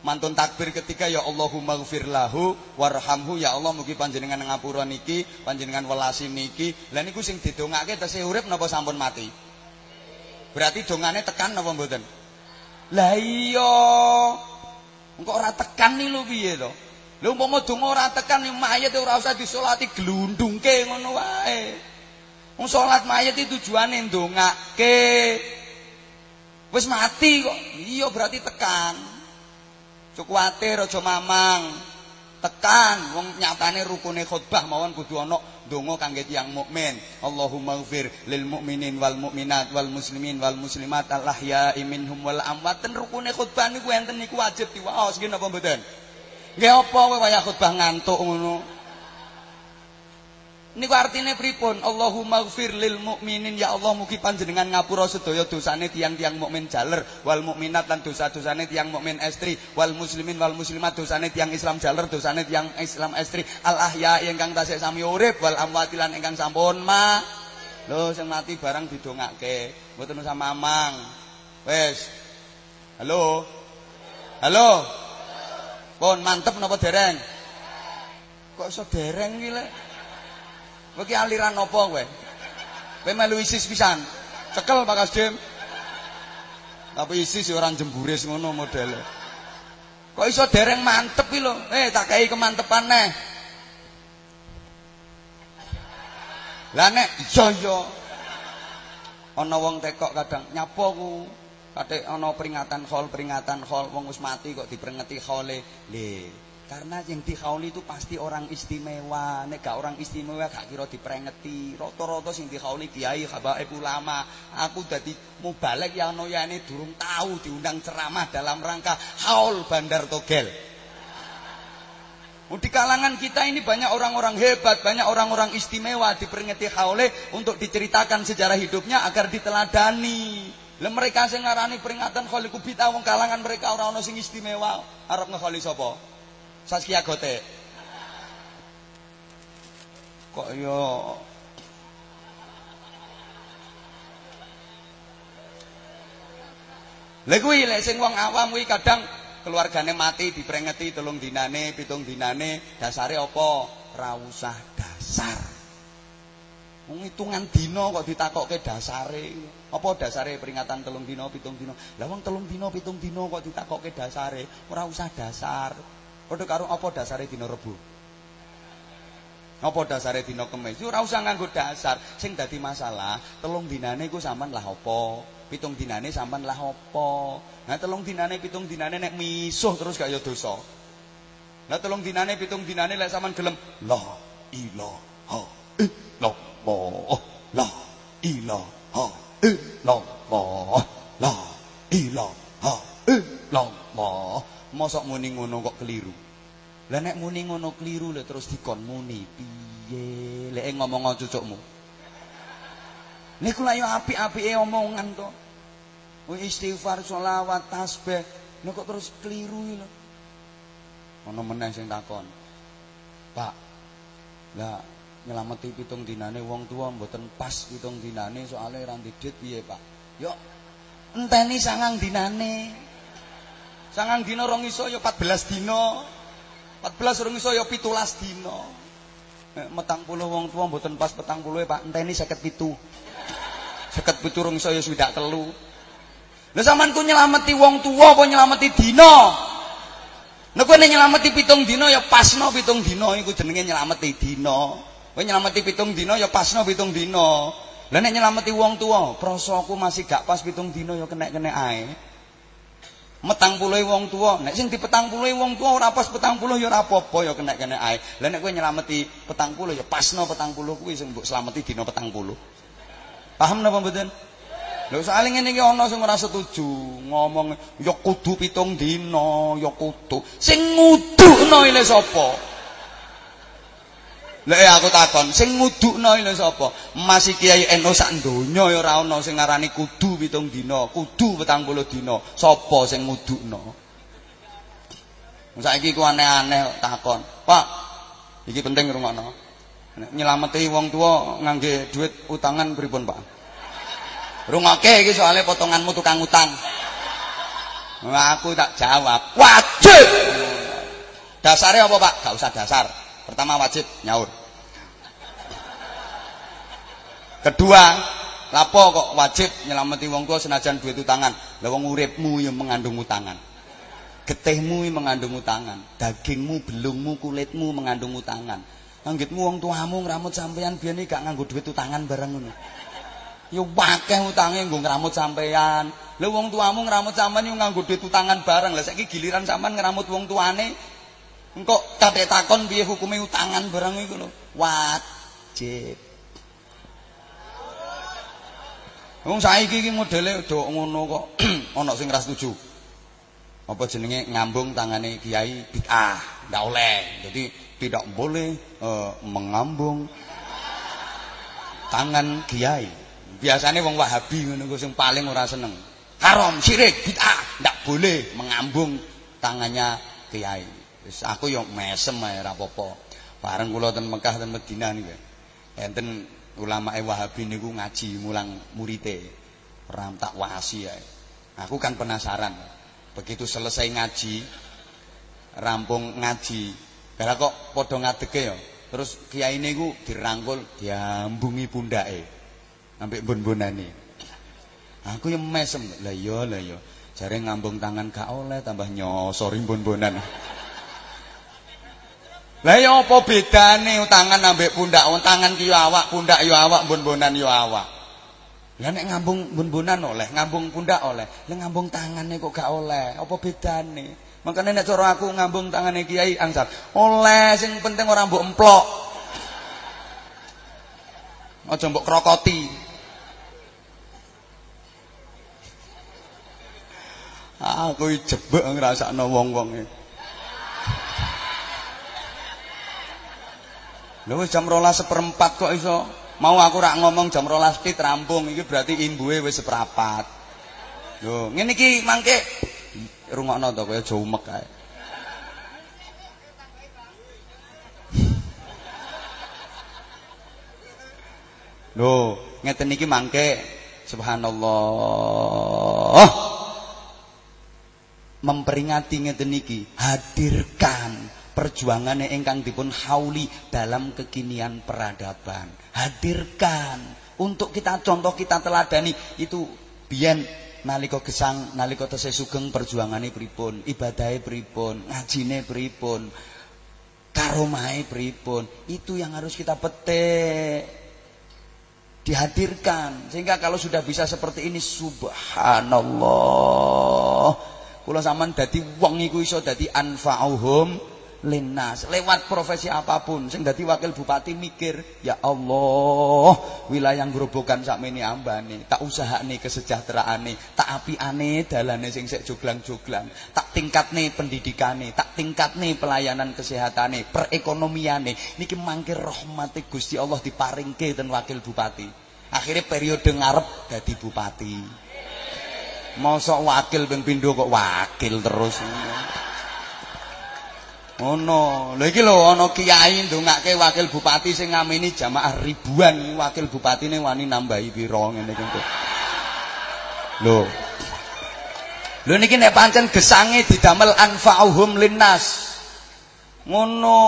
Speaker 1: mantun takbir ketika ya Allahumma lahu warhamhu ya Allah mugi panjenengan ngapura niki panjenengan welasi niki lah niku sing didongake tesih urip napa sampun mati Berarti dongane tekan apa mboten? Lah iya. Engko ora tekan iki lho piye to? Lha umpama donga ora tekan mayit ora usah disolati glundungke ngono wae. Wong salat mayit tujuane ndongake. Wis mati kok. Iya berarti tekan. Cukup kuwatir aja mamang. Tekan wong nyatane rukune khutbah mawon kudu ana donga kangge tiyang mukmin. Allahumma ighfir lil mukminin wal mukminat wal muslimin wal muslimat al ahya'i minhum wal amwat. Ten rukune khutbah niku enten niku wajib diwaos nggih napa mboten? Nggih apa kowe khutbah ngantuk ngono? Niku artine pripun? Allahumma ighfir lil mukminin ya Allah mugi panjenengan ngapura sedaya dosane tiang-tiang mukmin jaler wal mukminat lan dosa-dosane tiang mukmin estri wal muslimin wal muslimat dosane tiang Islam jaler dosane tiang Islam estri. Al ahya ingkang tasih sami urip wal amwat lan ingkang sampun ma. Lho sing mati barang didongake. Mboten usah mamang. Wis Halo? Halo? Pun mantep napa dereng? Kok iso dereng lek Kowe aliran apa kowe? Kowe melu ISIS pisan. Cekel Pak Kasdim. Tapi ISIS ya ora jemburis ngono modele. Kok iso dereng mantep iki lho. Eh tak kei kemantepan neh. Lah nek iya iya. Ana wong tekok kadang nyapa ku. Katik ana peringatan khol, peringatan khol wong wis mati kok diperingati khole. Le, Karena yang dihauli itu pasti orang istimewa. Nek gak orang istimewa gak kira diprengeti. Roto-roto sing dihauli kiai, habaib ulama. Aku dadi mubalek ya ini durung tahu diundang ceramah dalam rangka haul Bandar Togel. Di kalangan kita ini banyak orang-orang hebat, banyak orang-orang istimewa diperingati haule untuk diceritakan sejarah hidupnya agar diteladani. Lah mereka sing ngarani peringatan kholiku bid'ah wong kalangan mereka orang-orang sing istimewa. Arab ngekholi sapa? Saskia Gote. Kok yo Lha kuwi lek sing wong awam kuwi kadang keluargane mati diprengeti telung dinane, pitung dinane, dasare apa? Ra usah dasar. Wong hitungan dina kok ditakokke dasare. Apa dasare peringatan telung dina, pitung dina? Lah wong telung dina, pitung dina kok ditakokke dasare, ora usah dasar. Padha karo apa dasare dina Rebo? Apa dasare dina Kamis? Ora usah nganggo dasar. Sing dadi masalah, telung dinane iku sampean lah apa? Pitung dinane sampean lah apa? Nah telung dinane pitung dinane nek misuh terus gak ya dosa. Nah telung dinane pitung dinane lek sampean gelem la ilaha illallah la ilaha illallah la ilaha illallah. Mosok muni ngono kok keliru. Lah nek muni ngono keliru lek terus dikon muni piye? Lek ngomong cucukmu. Niku lak yo apik-apike omongan to. istighfar, sholawat, tasbih. Nek kok terus keliru lho. Ana meneh sing takon. Pak. Lah nyelameti pitung dinane wong tua mboten pas pitung dinane soalnya ra ndidit piye, Pak? Yo enteni sangang dinane. Sangang dina rong iso ya 14 dina. 14 rong iso ya 17 dina. Nek metang puluh wong tua mboten pas petang puluh Pak, enteni 57. 57 rong iso ya swidak telu. Lah sampean ku nyelameti wong tuwa apa nyelameti dina? Nek kowe nyelameti pitung dina ya pasno pitung dina iku jenenge nyelameti dina. Kowe nyelameti pitung dina ya pasno pitung dina. Lah nek nyelameti wong tuwa, prasaku masih gak pas pitung dina ya kenek-kenek ae. Metang puluh wong tua, nek sing di petang puluh wong tua ora pas petang puluh ya ora apa-apa ya kenek-kenek ae. Lah nek kowe nyelameti petang puluh ya pasno petang puluh kuwi sing mbok slameti dina petang puluh. Paham napa mboten? Lho soal ngene iki ana sing ora setuju, ngomong ya kudu pitung dina, ya kudu. Sing ngudukno ile sapa? Lek aku takon, sing ngudukno ile sapa? Mas Kiai Eno sak donya ya ora ana sing ngarani kudu pitung dina, kudu 40 dina. Sapa sing ngudukno? Saiki ku aneh-aneh takon. Pak, iki penting ngrungokno. Nyelameti wong tua ngangge duit utangan pripun, Pak? Rungoke iki soalnya potonganmu tukang utang. Aku tak jawab, wajib. Dasarnya apa, Pak? Gak usah dasar. Pertama wajib nyaur. Kedua, lapo kok wajib nyelamati wong tua senajan duit utangan. Lah wong uripmu yang mengandung utangan. Getihmu yang mengandung utangan, dagingmu, belungmu, kulitmu mengandung utangan. Anggitmu wong tuamu ngramut sampean biyen gak nganggo duit utangan bareng ngono. Ya akeh utange nggo ngramut sampean. Lha wong tuamu ngramut sampean yo nganggo duit utangan bareng. Lah saiki giliran sampean ngramut wong tuane engko kate takon piye hukume utangan bareng iku lho. Wajib. Wong saiki iki modele do ngono kok ana sing ra setuju. Apa jenenge ngambung tangane kiai bid'ah, ndak oleh. Jadi tidak boleh uh, mengambung tangan kiai. Biasanya wong Wahabi ngono sing paling ora seneng. Haram, syirik, bid'ah, ndak boleh mengambung tangannya kiai. Wis aku yo mesem ae apa-apa. Bareng kula ten Mekah ten Madinah niku. Enten ulama Wahabi niku ngaji mulang murite. Ram tak wasi ae. Aku kan penasaran. Begitu selesai ngaji, rampung ngaji. Lah kok padha ngadege ya. Terus kiai niku dirangkul diambungi pundake. Ambek bon-bonane. Aku yang mesem. Lah iya, lah iya. Jare ngambung tangan gak oleh tambah nyosori bon-bonan. Lah ya apa bedane tangan ambek pundak? Wong tangan ki awak, pundak yo awak, bon-bonan yo awak. Lah nek ngambung bon-bonan oleh, ngambung pundak oleh. Lah ngambung tangane kok gak oleh. Apa bedane? Makanya nek cara aku ngambung tangane Kiai angsal, oleh sing penting ora mbok emplok. Aja mbok krokoti. Aku jebek ngrasakno wong-wong. Lho jam 12 seperempat kok iso. Mau aku rak ngomong jam 12 tit rampung iki berarti imbuhe wis seprapat. Lho, ngene iki mangke rungokno to kaya jumek kae. Lho, ngeten iki mangke subhanallah. Memperingati ngeten iki, hadirkan perjuangannya ingkang dipun hauli dalam kekinian peradaban. Hadirkan untuk kita contoh kita teladani itu biyen nalika gesang nalika tesih sugeng perjuangane pripun, ibadahe pripun, ngajine pripun, karomahe pripun. Itu yang harus kita petik. Dihadirkan sehingga kalau sudah bisa seperti ini subhanallah. Kula sampean dadi wong iku iso dadi anfa'uhum linnas. Lewat profesi apa pun sing dadi wakil bupati mikir ya Allah wilayah grobogan sakmene ambane tak usahane kesejahteraane tak apiane dalane sing sek joglang-joglang tak tingkatne pendidikane tak tingkatne pelayanan kesehatane perekonomiane. Niki mangke rahmate Gusti Allah diparingke ten wakil bupati. Akhirnya periode ngarep dadi bupati. Mosok wakil ping pindho kok wakil terus Ono, lho iki lho ana kiai ndongake wakil bupati sing ngamini jamaah ribuan, wakil bupatine wani nambahi pira ngene iki. Lho. Lho niki nek pancen gesange didamel anfa'uhum linnas. Ngono.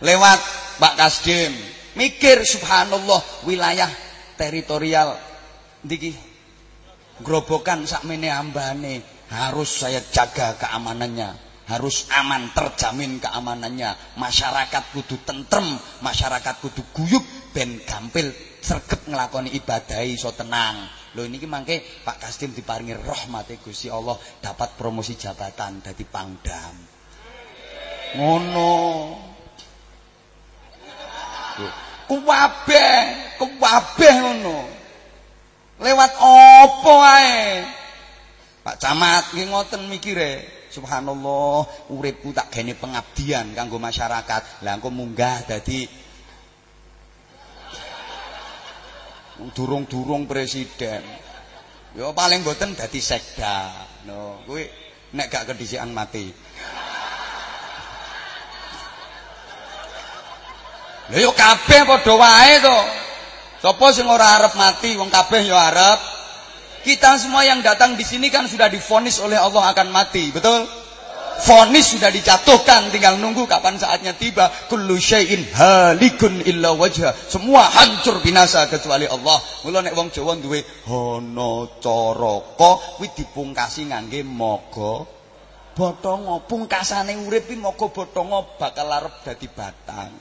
Speaker 1: Lewat Pak Kasdim, mikir subhanallah wilayah teritorial ndiki grobokan sakmene ambane harus saya jaga keamanannya. Harus aman terjamin keamanannya. Masyarakat kudu tentrem masyarakat kudu guyub ben gampil sergep ngelakoni ibadah iso tenang. Lho ini mangke Pak Kasdim diparingi rahmati Gusti Allah dapat promosi jabatan dari pangdam. Ngono. Kuwabe kuwabe ngono. Lewat opo ae Pak Camat nggih ngoten mikire. Subhanallah, uripku tak gene pengabdian kanggo masyarakat. Lah engko munggah dadi durung-durung presiden. Ya paling boten dadi sekda. No, kuwi nek gak kedisikan mati. Lha yo kabeh padha wae to. Sapa sing ora arep mati wong kabeh yo arep kita semua yang datang di sini kan sudah difonis oleh Allah akan mati, betul? Fonis sudah dijatuhkan, tinggal nunggu kapan saatnya tiba. Kullu halikun illa wajha. Semua hancur binasa kecuali Allah. Mula nek wong Jawa duwe hono caraka kuwi dipungkasi ngangge maga bathanga. Pungkasane urip iki maga bathanga bakal arep dadi batang.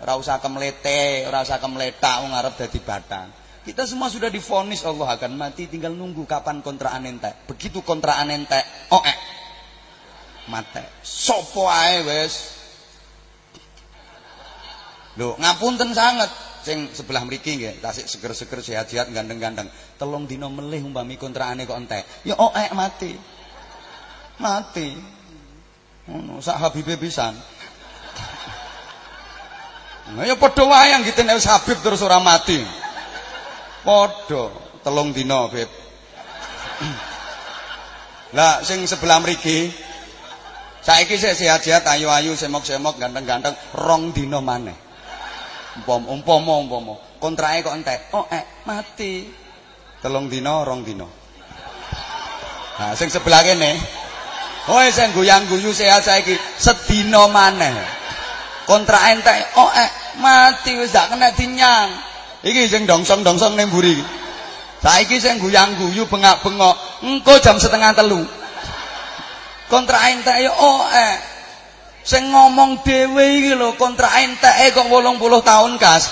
Speaker 1: Ora usah kemlete, ora usah kemletak wong arep batang. Kita semua sudah difonis Allah akan mati, tinggal nunggu kapan kontraan entek. Begitu kontraan entek, oh eh, mate. Sopo ae wes. Lho, ngapunten sangat. Sing sebelah mriki nggih, tasik seger-seger sehat-sehat gandeng-gandeng. Telung dina melih umpami kontraane kok entek. Ya eh mati. Mati. Ngono, sak habibe pisan. Nah, ya padha wae gitu Habib terus ora mati. Padha telung dina, Beb. Lah sing sebelah mriki saiki sik sehat-sehat ayu-ayu semok-semok ganteng-ganteng rong dina maneh. Umpama umpama umpama kontrake kok entek. Oh, eh mati. Telung dina, rong dina. Nah, sing sebelah kene. Oh, sing goyang-guyu sehat saiki sedina maneh. Kontrake entek. Oh, eh mati wis gak kena dinyang. Iki sing dongsong-dongsong ning mburi iki. Saiki sing guyang-guyu bengak-bengok, engko jam setengah telu. Kontrak entek yo oh eh. Sing ngomong dhewe iki lho kontrak enteke kok 80 tahun kas.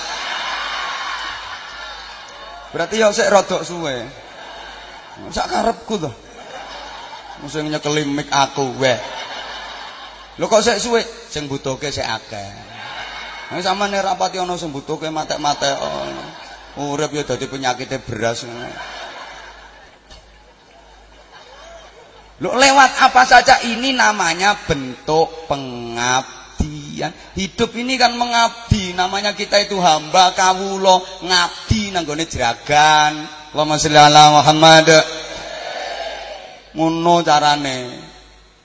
Speaker 1: Berarti yo sik rodok suwe. Sak karepku to. Sing nyekeli mik aku weh. Lho kok sik suwe sing butuhke sik akeh. Nek sampeyan rapati ana sing butuhke matek-matek urip ya dadi penyakite beras. Loh, lewat apa saja ini namanya bentuk pengabdian. Hidup ini kan mengabdi, namanya kita itu hamba kawulo ngabdi nanggone jeragan. Allahumma sholli ala Muhammad. Ngono carane.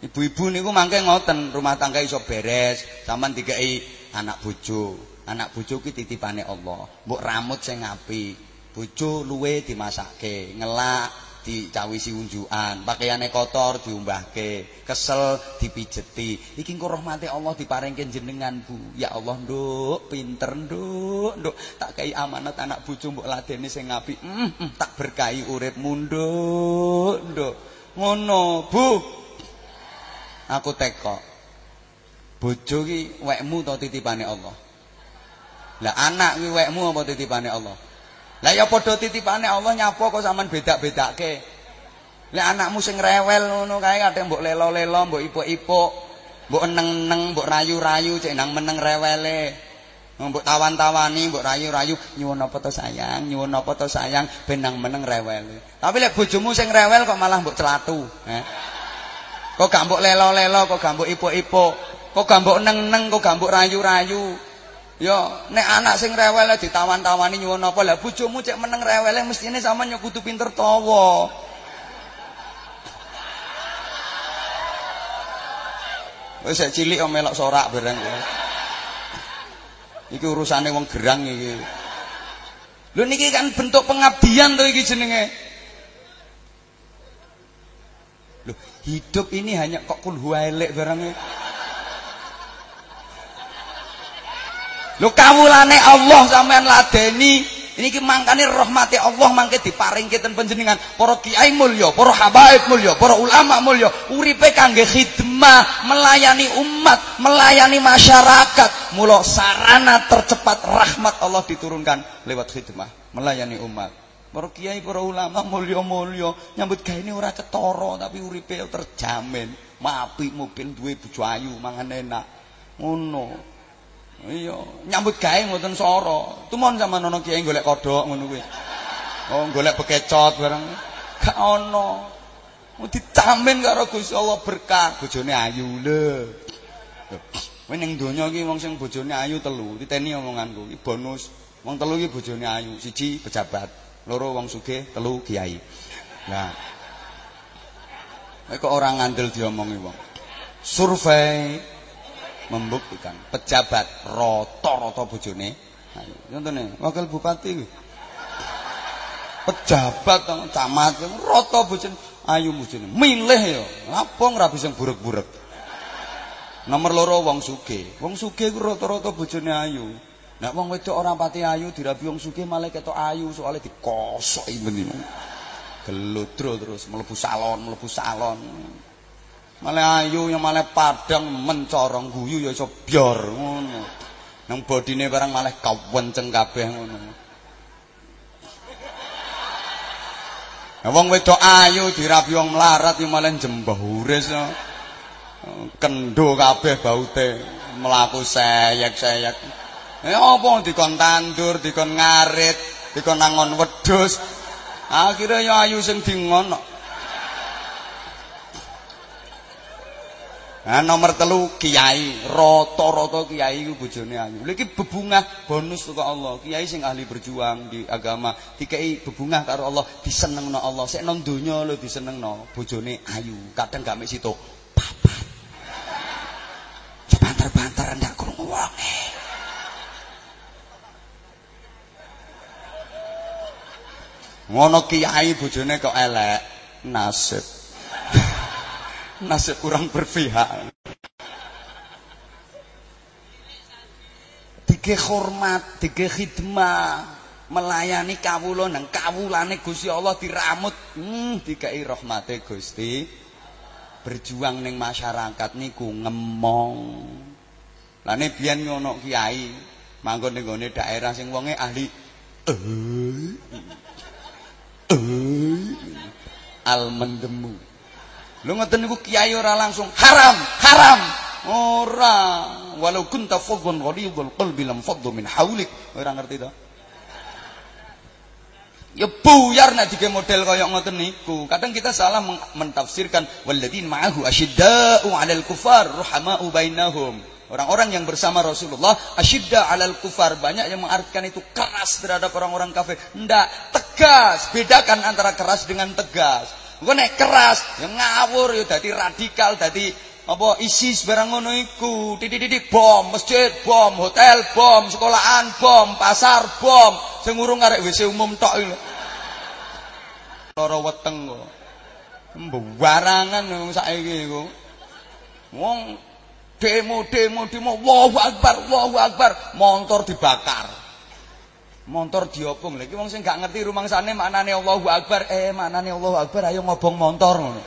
Speaker 1: Ibu-ibu niku mangke ngoten, rumah tangga iso beres, sampean dikai anak bojo. Anak bojo ki titipane Allah. Mbok rambut sing apik, bojo luwe dimasake, ngelak dicawisi unjukan, pakaiane kotor diumbahke, kesel dipijeti. Iki engko rahmate Allah diparingke jenengan, Bu. Ya Allah, Nduk, pinter, Nduk, Nduk. Tak kei amanat anak bojo mbok ladeni sing apik. Mm, mm, tak berkahi uripmu, Nduk, Nduk. Ngono, Bu. Aku teko. Bojo ki wekmu to titipane Allah. Lah anak ki wekmu apa titipane Allah? Lah ya padha titipane Allah nyapa kok sampean bedak-bedake. Lek anakmu sing rewel ngono kae kadang mbok lelo-lelo, mbok ipuk-ipuk, mbok eneng-eneng, mbok rayu-rayu cek nang meneng rewele. Mbok tawan-tawani, mbok rayu-rayu, nyuwun apa to sayang, nyuwun apa to sayang, ben nang meneng rewele. Tapi lek bojomu sing rewel kok malah mbok celatu, eh. Kok gak mbok lelo-lelo, kok gak mbok ipuk-ipuk, kok gak mbok eneng-eneng, kok gak mbok rayu-rayu. Ya, nek anak sing rewel ditawan-tawani nyuwun apa lah bojomu cek meneng rewele mestine sama yo pinter tawa. Wis sik cilik om melok sorak bareng. Iki urusane wong gerang iki. Lho niki kan bentuk pengabdian to iki jenenge. Lho, hidup ini hanya kok kul huwailek barang Lho kawulane Allah sampean ladeni niki mangkane rahmati Allah mangke diparingke ten panjenengan para kiai mulya, para habaib mulya, para ulama mulya, uripe kangge khidmah, melayani umat, melayani masyarakat. Mula sarana tercepat rahmat Allah diturunkan lewat khidmah, melayani umat. Para kiai, para ulama mulya-mulya nyambut gawe ini ora ketara tapi uripe terjamin. Mapi mobil duwe bojo ayu mangan enak. Ngono. Iya, nyambut gawe mboten soro. Tumon sama nono kiai golek kodok ngono kuwi. Oh, golek bekecot bareng. Gak ono. Mau ditamin karo Gusti Allah berkah, bojone ayu lho. Kowe ning donya iki wong sing bojone ayu telu, titeni omonganku. Iki bonus. Wong telu iki bojone ayu, siji pejabat, loro wong sugih, telu kiai. Nah. Kok orang ngandel diomongi wong. Survei membuktikan. Pejabat rata-rata bojone. Ayo contone wakil bupati pejabat camat rata bojone. Ayu bojone milih ya. Apa ora bisa burek-burek nomor loro wong sugih wong sugih ku rata-rata bojone ayu. Nek wong wedok ora pati ayu dirabi wong sugih malah ketok ayu soalnya dikosoki benih gelodro terus mlebu salon mlebu salon Malah ayu yang malah padang mencorong guyu ya iso bior ngono. Nang bodine barang malah kawenceng kabeh ngono. Wong wedok ayu dirabi wong melarat ya malah jembahuris ya. Kendo kabeh baute melaku seyek-seyek. Ya apa dikon tandur, dikon ngarit, dikon nangon wedhus. Akhirnya ya ayu sing dingono. Nah, nomor telu kiai, rata-rata kiai iku bojone ayu. Lha bebungah bonus kok Allah. Kiai sing ahli berjuang di agama, dikai bebungah karo Allah, disenengno Allah. Sik nang donya lho disenengno, bojone ayu. Kadang gak mek situ papat. Banter-banter ndak krungu wonge. Ngono kiai bojone kok elek, nasib nasib kurang berpihak. Dige hormat, dige khidmah, melayani kawula nang kawulane Gusti Allah diramut, hmm, dikai rahmate Gusti. Berjuang ning masyarakat niku ngemong. Lah ne biyen ngono kiai, manggon ning gone daerah sing wonge ahli eh eh al mendemu. Lu ngoten niku kiai ora langsung haram, haram. Ora. Walau kunta fadhlan ghalidhal qalbi lam fadhu min haulik. Ora ngerti to? Ya buyar nek dige model kaya ngoten niku. Kadang kita salah mentafsirkan walladzina ma'ahu asyidda'u 'alal kufar ruhama'u bainahum. Orang-orang yang bersama Rasulullah asyidda 'alal kufar banyak yang mengartikan itu keras terhadap orang-orang kafir. Ndak, tegas. Bedakan antara keras dengan tegas. Engko nek keras ya ngawur ya dadi radikal, dadi apa ISIS barang ngono iku. Titik-titik bom, masjid bom, hotel bom, sekolahan bom, pasar bom. Sing urung arek WC umum tok iki. Lara weteng kok. Mbarangan wong saiki iku. Wong demo demo demo Allahu Akbar, Allahu Akbar, motor dibakar. Montor diopong lagi wong sing gak ngerti rumangsane maknane Allahu Akbar. Eh maknane Allahu Akbar ayo ngobong montor ngono.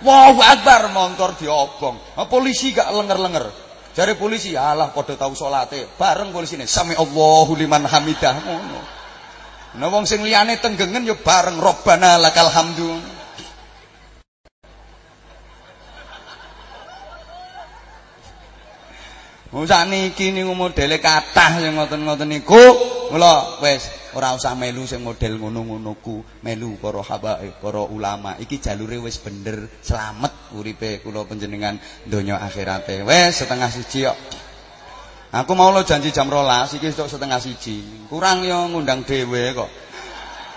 Speaker 1: Allahu Akbar montor diobong. Polisi gak lenger-lenger. Jare polisi, alah padha tau salate. Bareng polisine sami Allahu liman hamidah ngono. Nah wong sing liyane tenggengen ya bareng Robbana lakal hamdu. Wong sakniki niku modele kathah sing ngoten-ngoten niku. Mula wis ora usah melu sing model ngono-ngono ku. Melu para habaib, para ulama. Iki jalure wis bener, slamet uripe kula panjenengan donya akhirate. Wis setengah siji kok. Aku mau lo janji jam rolas, iki tok setengah siji. Kurang yo ngundang dhewe kok.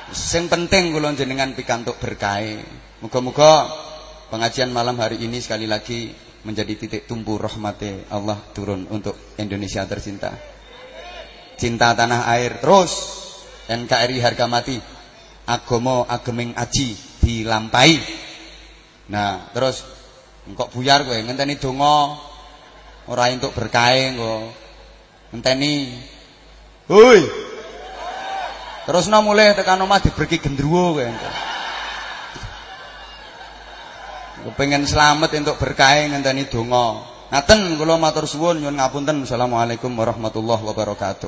Speaker 1: Sing penting kula jenengan pikantuk berkah. Muga-muga pengajian malam hari ini sekali lagi menjadi titik tumbuh rahmati Allah turun untuk Indonesia tercinta. Cinta tanah air terus NKRI harga mati. Agomo ageming aji dilampai. Nah, terus engkok buyar kowe ngenteni donga ora entuk berkah engko. Ngenteni. Hoi. Terus no mulai tekan omah diberki gendruwo kowe. Kepengen selamat untuk berkah ngenteni donga. Ngaten kula matur suwun nyuwun ngapunten. Assalamualaikum warahmatullahi wabarakatuh.